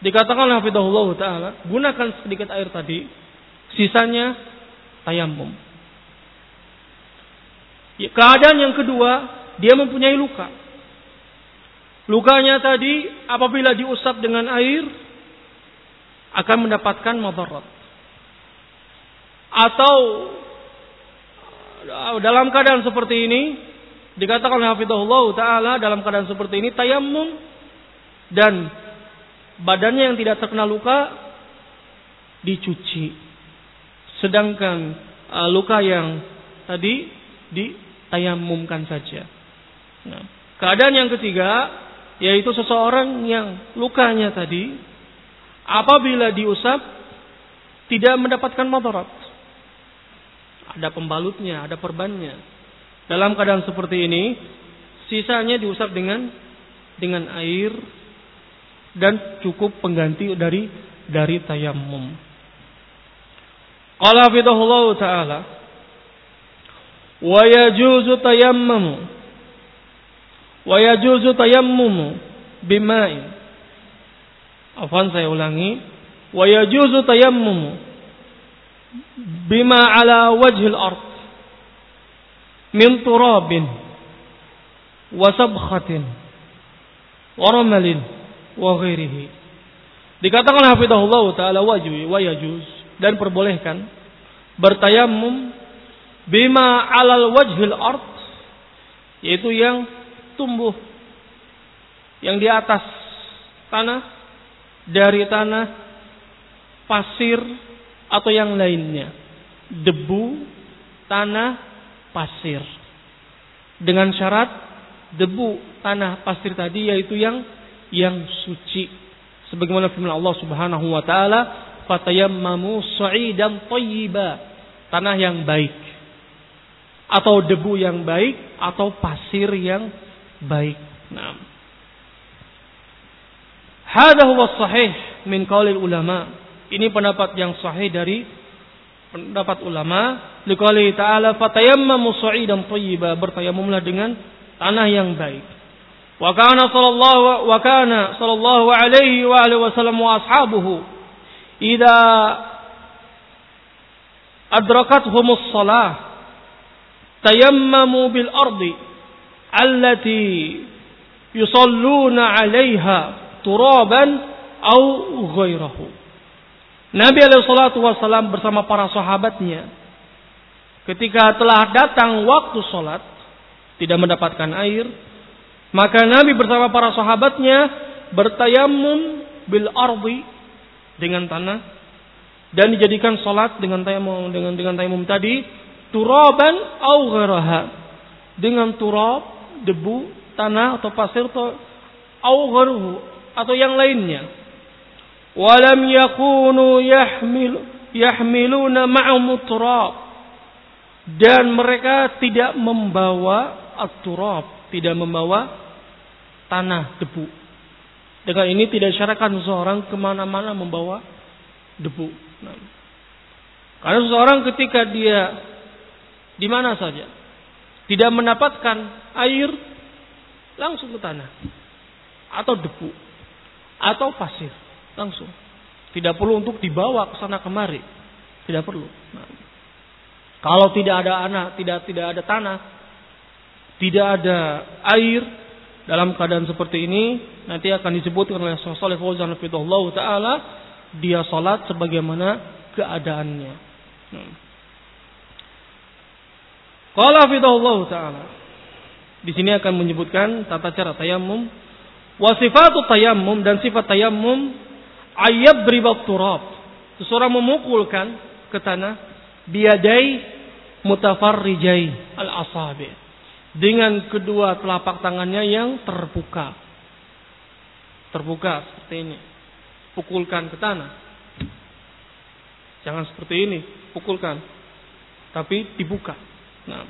Dikatakan oleh Hafidahullah Ta'ala, gunakan sedikit air tadi, sisanya tayamum. Ya, keadaan yang kedua, dia mempunyai luka. Lukanya tadi apabila diusap dengan air akan mendapatkan madarat. Atau dalam keadaan seperti ini dikatakan oleh Hafizahullah taala dalam keadaan seperti ini tayamum dan badannya yang tidak terkena luka dicuci. Sedangkan uh, luka yang tadi ditayamumkan saja. Nah, keadaan yang ketiga yaitu seseorang yang lukanya tadi apabila diusap tidak mendapatkan madarat. Ada pembalutnya, ada perbannya. Dalam keadaan seperti ini, sisanya diusap dengan dengan air dan cukup pengganti dari dari tayamum. Qala fidahullah ta'ala wa yajuzu tayammumu wa yajuzu tayammumu bima'in. Afwan saya ulangi. Wa yajuzu tayammumu bima ala wajhil ard min turabin wa sabkhatin wa ramalin wa ghairihi. Dikatakan hafizahullah taala wajib wa yajuz dan perbolehkan bertayamum bima alal wajhil ard yaitu yang tumbuh yang di atas tanah dari tanah pasir atau yang lainnya debu tanah pasir dengan syarat debu tanah pasir tadi yaitu yang yang suci sebagaimana firman Allah Subhanahu wa taala fatayammamu sa'idan thayyiba tanah yang baik atau debu yang baik atau pasir yang baik. Nah. Hada huwa sahih min qaulil ulama. Ini pendapat yang sahih dari pendapat ulama. Liqali ta'ala fatayammamu sa'idan thayyiba. Bertayamumlah dengan tanah yang baik. Wa kana sallallahu wa kana sallallahu alaihi wa alihi wasallam wa ashabuhu idza adrakathumus salah tayammamu bil ardi allati yusalluna 'alaiha turaban au ghairahu. Nabi alaihi salatu wasallam bersama para sahabatnya ketika telah datang waktu salat tidak mendapatkan air maka Nabi bersama para sahabatnya bertayamum bil ardi dengan tanah dan dijadikan salat dengan tayamum dengan dengan tayamum tadi turaban au gharaha dengan turab debu tanah atau pasir atau au gharuhu atau yang lainnya walam yakunu yahmil yahmiluna ma'ahum turab dan mereka tidak membawa at-turab tidak membawa tanah debu. Dengan ini tidak syaratkan seseorang ke mana-mana membawa debu. Nah. karena seseorang ketika dia di mana saja. Tidak mendapatkan air langsung ke tanah. Atau debu. Atau pasir langsung. Tidak perlu untuk dibawa ke sana kemari. Tidak perlu. Nah, kalau tidak ada anak, tidak tidak ada tanah, tidak ada air dalam keadaan seperti ini nanti akan disebutkan oleh Shalih Fauzan taala dia sholat sebagaimana keadaannya. Hmm. Qala fidahullah ta'ala. Di sini akan menyebutkan tata cara tayamum. Wasifatu tayamum dan sifat tayamum ayab ribat turab. Seseorang memukulkan ke tanah biadai mutafarrijai al-asabi. Dengan kedua telapak tangannya yang terbuka. Terbuka seperti ini. Pukulkan ke tanah. Jangan seperti ini, pukulkan. Tapi dibuka. Nah.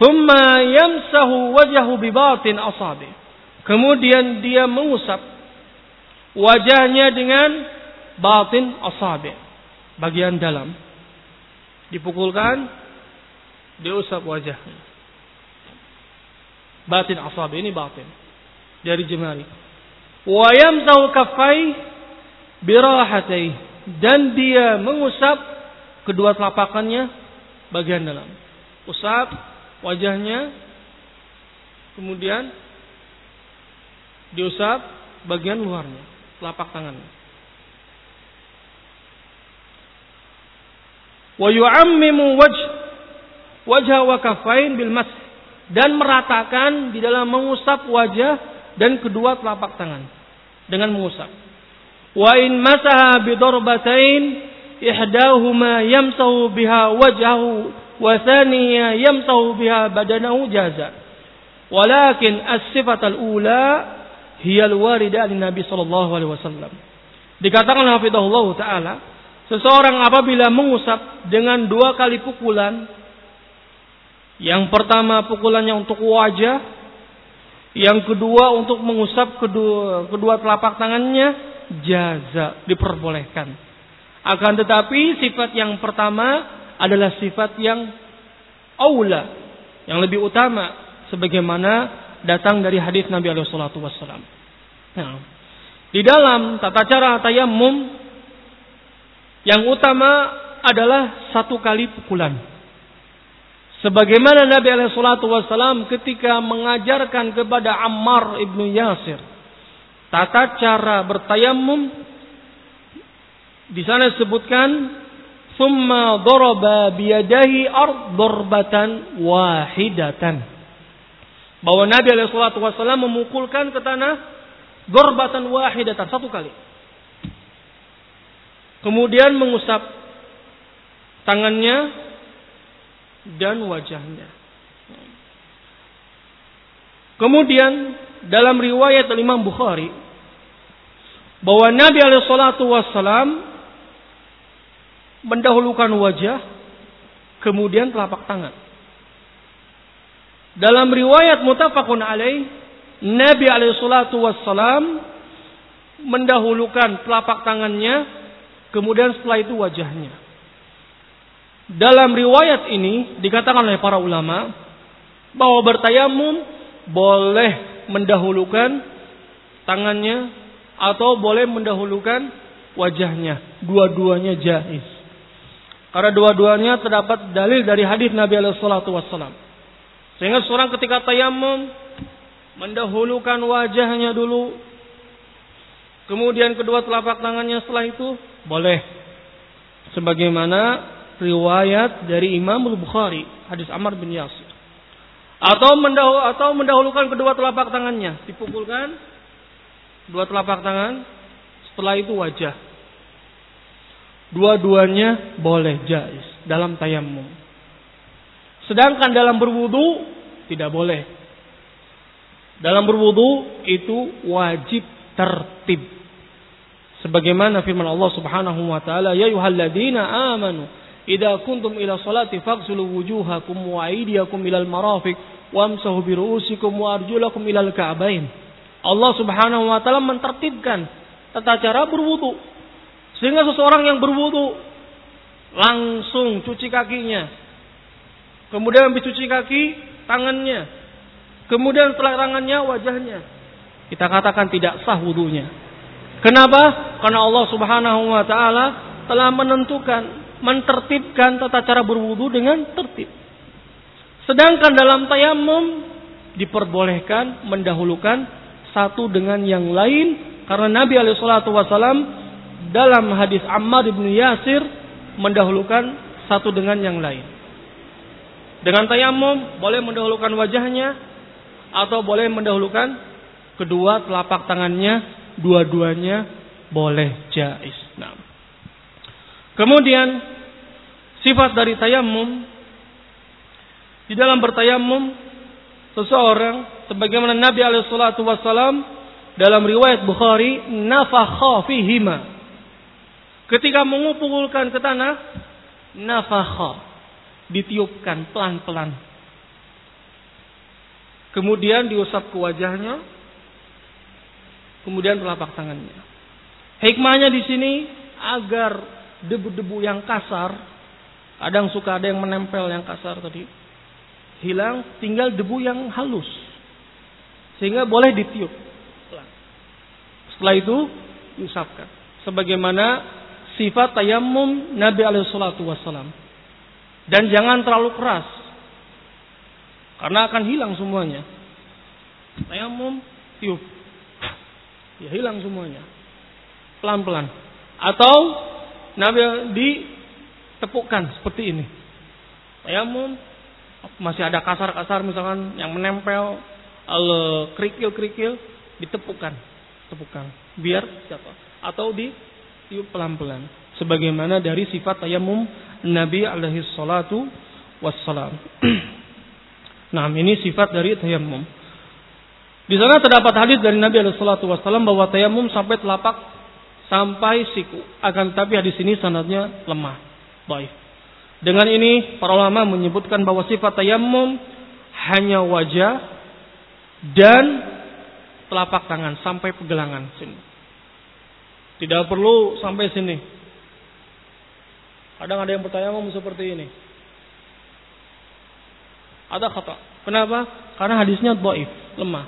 Thumma yamsahu wajahu bibatin asabi. Kemudian dia mengusap wajahnya dengan batin asabi. Bagian dalam. Dipukulkan, diusap wajahnya. Batin asabi ini batin. Dari jemari. Wa yamsahu kaffai birahatai. Dan dia mengusap kedua telapakannya bagian dalam usap wajahnya, kemudian diusap bagian luarnya, telapak tangan. Wa yu'ammimu wajh wajha wa bil mas dan meratakan di dalam mengusap wajah dan kedua telapak tangan dengan mengusap. Wa in masaha bi darbatain ihdahuma yamsahu biha wajhahu wa thaniya yamsahu biha badanahu jaza. Walakin as-sifatul ula hiyal warida li Nabi sallallahu alaihi wasallam. Dikatakan hafizahullah taala, seseorang apabila mengusap dengan dua kali pukulan, yang pertama pukulannya untuk wajah, yang kedua untuk mengusap kedua kedua telapak tangannya, jaza diperbolehkan. Akan tetapi sifat yang pertama adalah sifat yang aula, yang lebih utama sebagaimana datang dari hadis Nabi alaihi wasallam. Nah, di dalam tata cara tayamum yang utama adalah satu kali pukulan. Sebagaimana Nabi alaihi wasallam ketika mengajarkan kepada Ammar ibnu Yasir tata cara bertayamum di sana disebutkan Thumma daraba biyadahi ard darbatan wahidatan. Bahwa Nabi SAW memukulkan ke tanah darbatan wahidatan satu kali. Kemudian mengusap tangannya dan wajahnya. Kemudian dalam riwayat Imam Bukhari bahwa Nabi SAW mendahulukan wajah, kemudian telapak tangan. Dalam riwayat mutafakun alaih, Nabi alaihi salatu wassalam mendahulukan telapak tangannya, kemudian setelah itu wajahnya. Dalam riwayat ini dikatakan oleh para ulama bahwa bertayamum boleh mendahulukan tangannya atau boleh mendahulukan wajahnya. Dua-duanya jais. Karena dua-duanya terdapat dalil dari hadis Nabi alaihi salatu wassalam. Sehingga seorang ketika tayamum mendahulukan wajahnya dulu, kemudian kedua telapak tangannya setelah itu boleh. Sebagaimana riwayat dari Imam Bukhari, hadis Amr bin Yasir. Atau atau mendahulukan kedua telapak tangannya, dipukulkan dua telapak tangan, setelah itu wajah. Dua-duanya boleh jais dalam tayamum. Sedangkan dalam berwudu tidak boleh. Dalam berwudu itu wajib tertib. Sebagaimana firman Allah Subhanahu wa taala, "Ya ayyuhalladzina amanu, idza kuntum ila salati faghsilu wujuhakum wa aydiyakum ilal marafiq wamsahu bi ru'usikum wa arjulakum ilal ka'bain." Allah Subhanahu wa taala mentertibkan tata cara berwudu sehingga seseorang yang berwudu langsung cuci kakinya. Kemudian habis cuci kaki, tangannya. Kemudian setelah tangannya, wajahnya. Kita katakan tidak sah wudunya. Kenapa? Karena Allah Subhanahu wa taala telah menentukan, mentertibkan tata cara berwudu dengan tertib. Sedangkan dalam tayamum diperbolehkan mendahulukan satu dengan yang lain karena Nabi alaihi dalam hadis Ammar bin Yasir mendahulukan satu dengan yang lain. Dengan tayamum boleh mendahulukan wajahnya atau boleh mendahulukan kedua telapak tangannya, dua-duanya boleh jais. Nah. Kemudian sifat dari tayamum di dalam bertayamum seseorang sebagaimana Nabi alaihi salatu wasallam dalam riwayat Bukhari nafakha fihima ketika mengumpulkan ke tanah nafakha ditiupkan pelan-pelan. Kemudian diusap ke wajahnya, kemudian telapak tangannya. Hikmahnya di sini agar debu-debu yang kasar, kadang suka ada yang menempel yang kasar tadi, hilang, tinggal debu yang halus. Sehingga boleh ditiup. Setelah itu diusapkan. Sebagaimana sifat tayamum Nabi alaihi salatu wassalam. Dan jangan terlalu keras. Karena akan hilang semuanya. Tayamum, tiup. Ya hilang semuanya. Pelan-pelan. Atau Nabi ditepukkan seperti ini. Tayamum masih ada kasar-kasar misalkan yang menempel kerikil-kerikil ditepukkan, tepukan biar siapa atau di tiup pelan-pelan sebagaimana dari sifat tayamum Nabi alaihi salatu wassalam. nah, ini sifat dari tayamum. Di sana terdapat hadis dari Nabi alaihi salatu wassalam bahwa tayamum sampai telapak sampai siku. Akan tetapi hadis ini sanadnya lemah. Baik. Dengan ini para ulama menyebutkan bahwa sifat tayamum hanya wajah dan telapak tangan sampai pegelangan sini. Tidak perlu sampai sini. Kadang ada yang bertanya mau seperti ini. Ada kata. Kenapa? Karena hadisnya dhaif, lemah.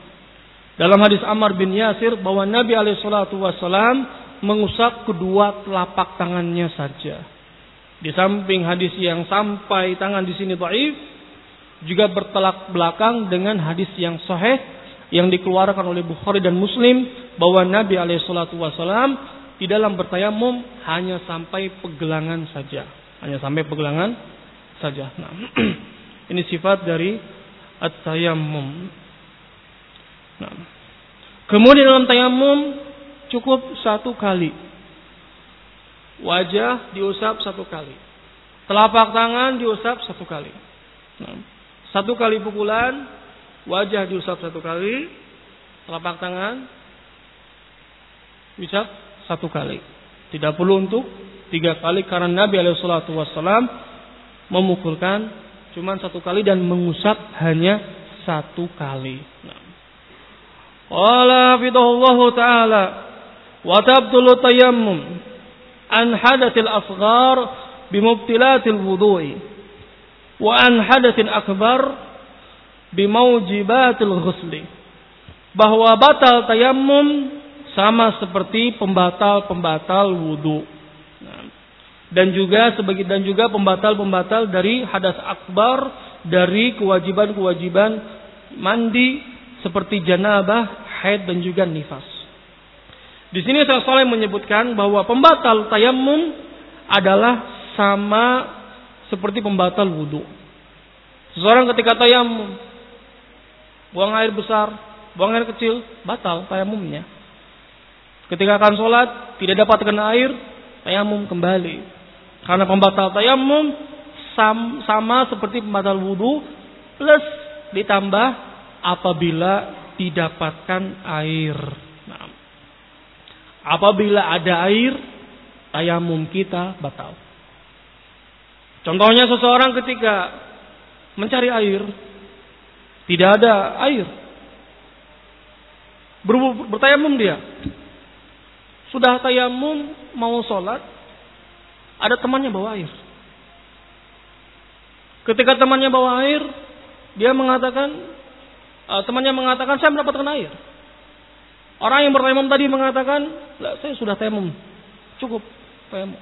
Dalam hadis Ammar bin Yasir bahwa Nabi alaihissalatu mengusap kedua telapak tangannya saja. Di samping hadis yang sampai tangan di sini dhaif, juga bertelak belakang dengan hadis yang sahih yang dikeluarkan oleh Bukhari dan Muslim bahwa Nabi alaihissalatu di dalam bertayamum hanya sampai pegelangan saja. Hanya sampai pegelangan saja. Nah, ini sifat dari at-tayammum. Nah, kemudian dalam tayamum cukup satu kali. Wajah diusap satu kali. Telapak tangan diusap satu kali. Nah, satu kali pukulan, wajah diusap satu kali, telapak tangan bisa satu kali. Tidak perlu untuk tiga kali karena Nabi Alaihissalatu Wassalam memukulkan cuma satu kali dan mengusap hanya satu kali. Qala hafidhahullah taala wa tabtulu tayammum an hadatsil asghar bimubtilatil wudu'i wa an hadatsin akbar bimaujibatil ghusli bahwa batal tayammum sama seperti pembatal-pembatal wudhu. Dan juga sebagai dan juga pembatal-pembatal dari hadas akbar dari kewajiban-kewajiban mandi seperti janabah, haid dan juga nifas. Di sini saya soleh menyebutkan bahwa pembatal tayamum adalah sama seperti pembatal wudhu. Seseorang ketika tayamum buang air besar, buang air kecil, batal tayamumnya. Ketika akan sholat tidak dapat kena air, tayamum kembali. Karena pembatal tayamum sama seperti pembatal wudhu plus ditambah apabila didapatkan air. Nah, apabila ada air, tayamum kita batal. Contohnya seseorang ketika mencari air, tidak ada air. Ber bertayamum dia, sudah tayamum mau sholat, ada temannya bawa air. Ketika temannya bawa air, dia mengatakan, uh, temannya mengatakan saya mendapatkan air. Orang yang bertayamum tadi mengatakan, saya sudah tayamum, cukup tayamum.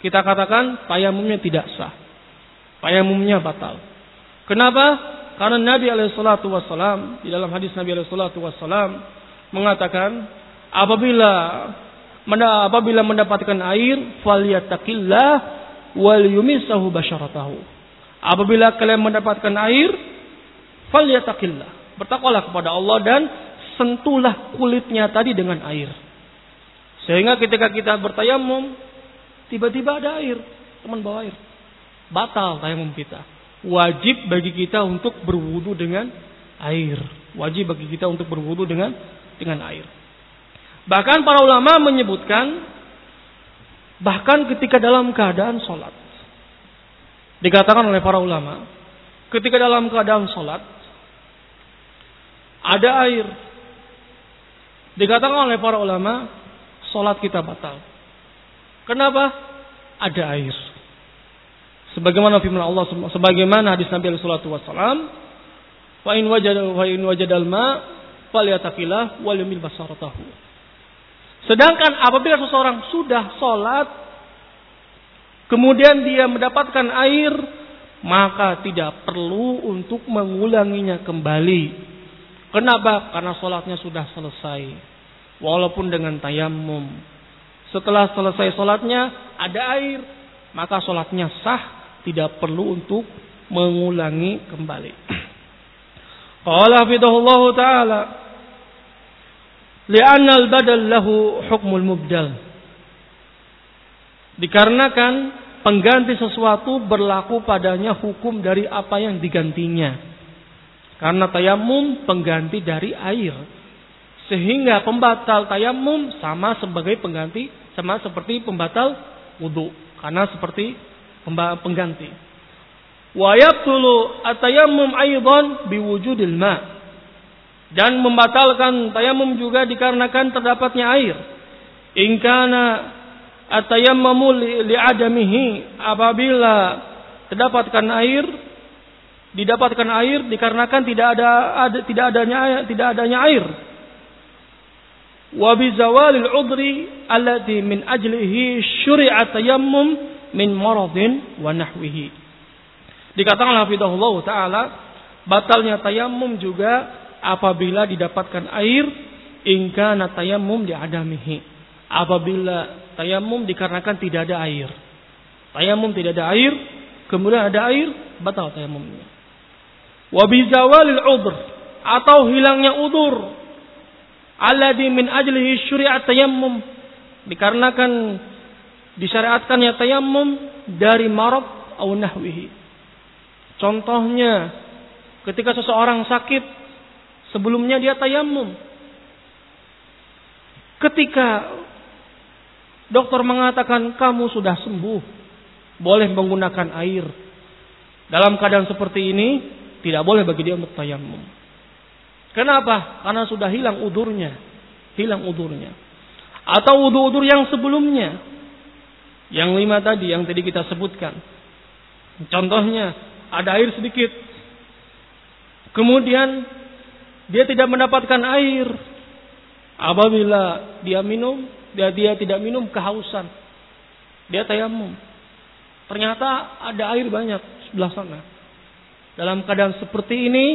Kita katakan tayamumnya tidak sah, tayamumnya batal. Kenapa? Karena Nabi Alaihissalatu Wassalam di dalam hadis Nabi Alaihissalatu Wassalam mengatakan apabila apabila mendapatkan air falyattaqillah wal yumisahu basyaratahu. Apabila kalian mendapatkan air falyattaqillah. Bertakwalah kepada Allah dan sentuhlah kulitnya tadi dengan air. Sehingga ketika kita bertayamum tiba-tiba ada air, teman bawa air. Batal tayamum kita. Wajib bagi kita untuk berwudu dengan air. Wajib bagi kita untuk berwudu dengan dengan air. Bahkan para ulama menyebutkan bahkan ketika dalam keadaan sholat. Dikatakan oleh para ulama, ketika dalam keadaan sholat ada air. Dikatakan oleh para ulama, sholat kita batal. Kenapa? Ada air. Sebagaimana firman Allah, sebagaimana hadis Nabi Alaihi Wasallam, Wa in wajada wa in wajadal ma falyataqilah wal yumil basaratahu. Sedangkan apabila seseorang sudah sholat, kemudian dia mendapatkan air, maka tidak perlu untuk mengulanginya kembali. Kenapa? Karena sholatnya sudah selesai. Walaupun dengan tayamum. Setelah selesai sholatnya, ada air. Maka sholatnya sah, tidak perlu untuk mengulangi kembali. Hafidhahullah taala li'anna al-badal lahu hukmul mubdal. Dikarenakan pengganti sesuatu berlaku padanya hukum dari apa yang digantinya. Karena tayamum pengganti dari air. Sehingga pembatal tayamum sama sebagai pengganti sama seperti pembatal wudhu. Karena seperti pengganti. Wa yabtulu at-tayammum aidan biwujudil ma. Dan membatalkan tayamum juga dikarenakan terdapatnya air. In kana at-tayammumu li'adamihi apabila terdapatkan air didapatkan air dikarenakan tidak ada, ada tidak adanya tidak adanya air. Wa bizawalil udri allati min ajlihi syuri'a tayammum min maradin wa nahwihi. Dikatakan hafidhahullah taala batalnya tayamum juga apabila didapatkan air ingka tayamum diadamihi. Apabila tayamum dikarenakan tidak ada air. Tayamum tidak ada air, kemudian ada air, batal tayamumnya. Wa bizawalil udhr atau hilangnya udur alladhi min ajlihi syuri'at tayammum dikarenakan disyariatkannya tayamum dari marad atau nahwihi Contohnya, ketika seseorang sakit, sebelumnya dia tayamum. Ketika dokter mengatakan kamu sudah sembuh, boleh menggunakan air. Dalam keadaan seperti ini, tidak boleh bagi dia untuk tayamum. Kenapa? Karena sudah hilang udurnya. Hilang udurnya. Atau udur-udur yang sebelumnya. Yang lima tadi, yang tadi kita sebutkan. Contohnya, ada air sedikit. Kemudian dia tidak mendapatkan air. Apabila dia minum, dia dia tidak minum kehausan. Dia tayamum. Ternyata ada air banyak sebelah sana. Dalam keadaan seperti ini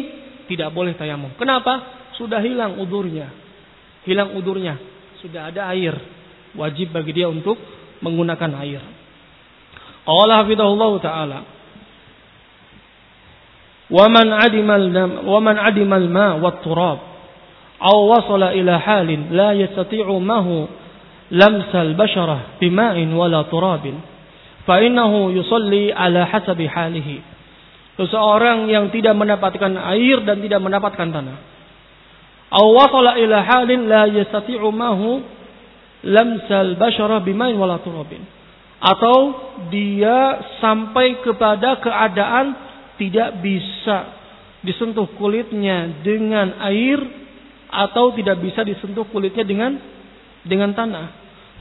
tidak boleh tayamum. Kenapa? Sudah hilang udurnya. Hilang udurnya. Sudah ada air. Wajib bagi dia untuk menggunakan air. Allah ta'ala. Waman adimal waman adimal ma wat turab aw wasala ila halin la yastati'u mahu lamsal basharah bima'in wala turabin fa innahu seseorang yang tidak mendapatkan air dan tidak mendapatkan tanah. aw wasala ila halin la yastati'u mahu lamsal basharah bima'in wala turabin atau dia sampai kepada keadaan tidak bisa disentuh kulitnya dengan air atau tidak bisa disentuh kulitnya dengan dengan tanah.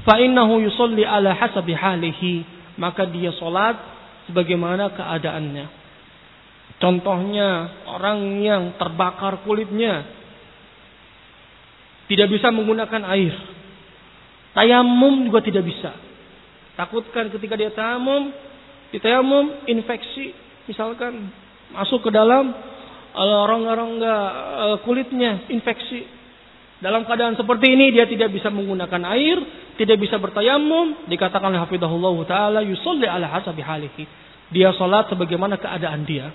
Fa innahu yusalli ala hasabi halihi, maka dia salat sebagaimana keadaannya. Contohnya orang yang terbakar kulitnya tidak bisa menggunakan air. Tayamum juga tidak bisa. Takutkan ketika dia tayamum, di tayamum infeksi misalkan masuk ke dalam eh, rongga-rongga uh, kulitnya infeksi. Dalam keadaan seperti ini dia tidak bisa menggunakan air, tidak bisa bertayamum, dikatakan oleh hafidhahullah taala yusolli ala hasabi halihi. Dia salat sebagaimana keadaan dia.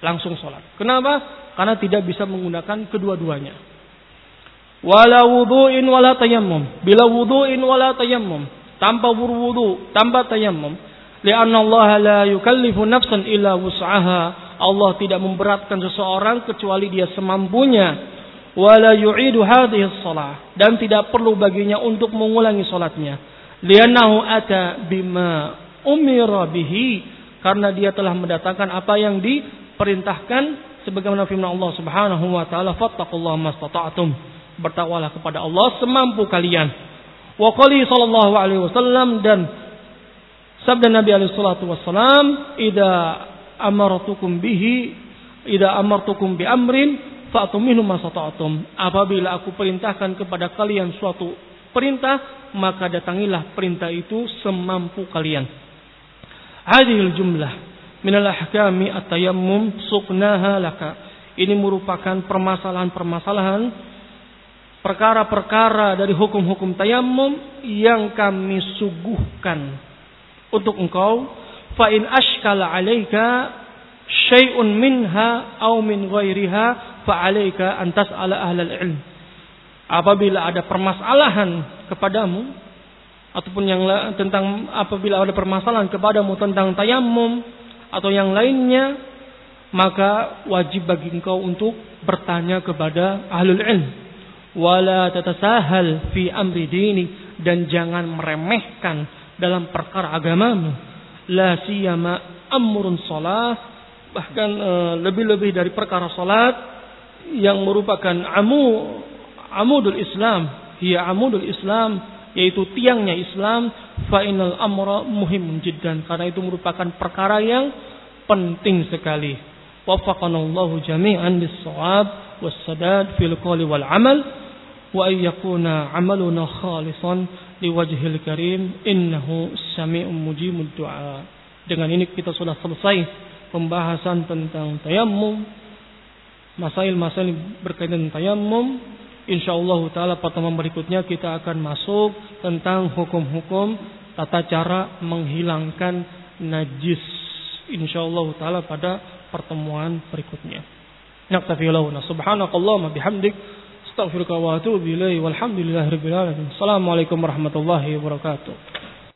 Langsung salat. Kenapa? Karena tidak bisa menggunakan kedua-duanya. Wala wudu'in wala tayammum. Bila wudu'in wala tayammum. Tanpa berwudu, tanpa tayammum. Lianna Allah la yukallifu nafsan illa wus'aha. Allah tidak memberatkan seseorang kecuali dia semampunya. Wala yu'idu hadhihi shalah dan tidak perlu baginya untuk mengulangi salatnya. Li'annahu ata bima umira bihi. Karena dia telah mendatangkan apa yang diperintahkan sebagaimana firman Allah Subhanahu wa taala fattaqullaha mastata'tum bertakwalah kepada Allah semampu kalian. Wa qali sallallahu alaihi wasallam dan sabda Nabi alaihi salatu wasallam idza amartukum bihi idza amartukum bi amrin Fa'tu minhum masata'tum. Apabila aku perintahkan kepada kalian suatu perintah, maka datangilah perintah itu semampu kalian. Hadhil jumlah minal ahkami at-tayammum suqnaha laka. Ini merupakan permasalahan-permasalahan perkara-perkara dari hukum-hukum tayammum yang kami suguhkan untuk engkau fa in ashkala alaika syai'un minha aw min ghairiha fa'alaika antas ala ahlal ilm. Apabila ada permasalahan kepadamu ataupun yang tentang apabila ada permasalahan kepadamu tentang tayamum atau yang lainnya maka wajib bagi engkau untuk bertanya kepada ahlul ilm wala tatasahal fi amri dini dan jangan meremehkan dalam perkara agamamu. La siyama amrun salat. Bahkan eh, lebih-lebih dari perkara salat yang merupakan amu amudul Islam, hiya amudul Islam yaitu tiangnya Islam. Fa innal amra muhim jiddan. Karena itu merupakan perkara yang penting sekali. Waffaqanallahu jami'an bis-shawab was-sadad fil qawli wal amal. Wa ay yakuna amaluna khalisan liwajhil karim innahu sami'un mujibud du'a. Dengan ini kita sudah selesai pembahasan tentang tayammum. Masail-masail berkaitan dengan tayamum insyaallah taala pertemuan berikutnya kita akan masuk tentang hukum-hukum tata cara menghilangkan najis. Insyaallah taala pada pertemuan berikutnya. Naktafi lahuna subhanakallahumma bihamdik astaghfiruka wa atubu ilaihi assalamualaikum warahmatullahi wabarakatuh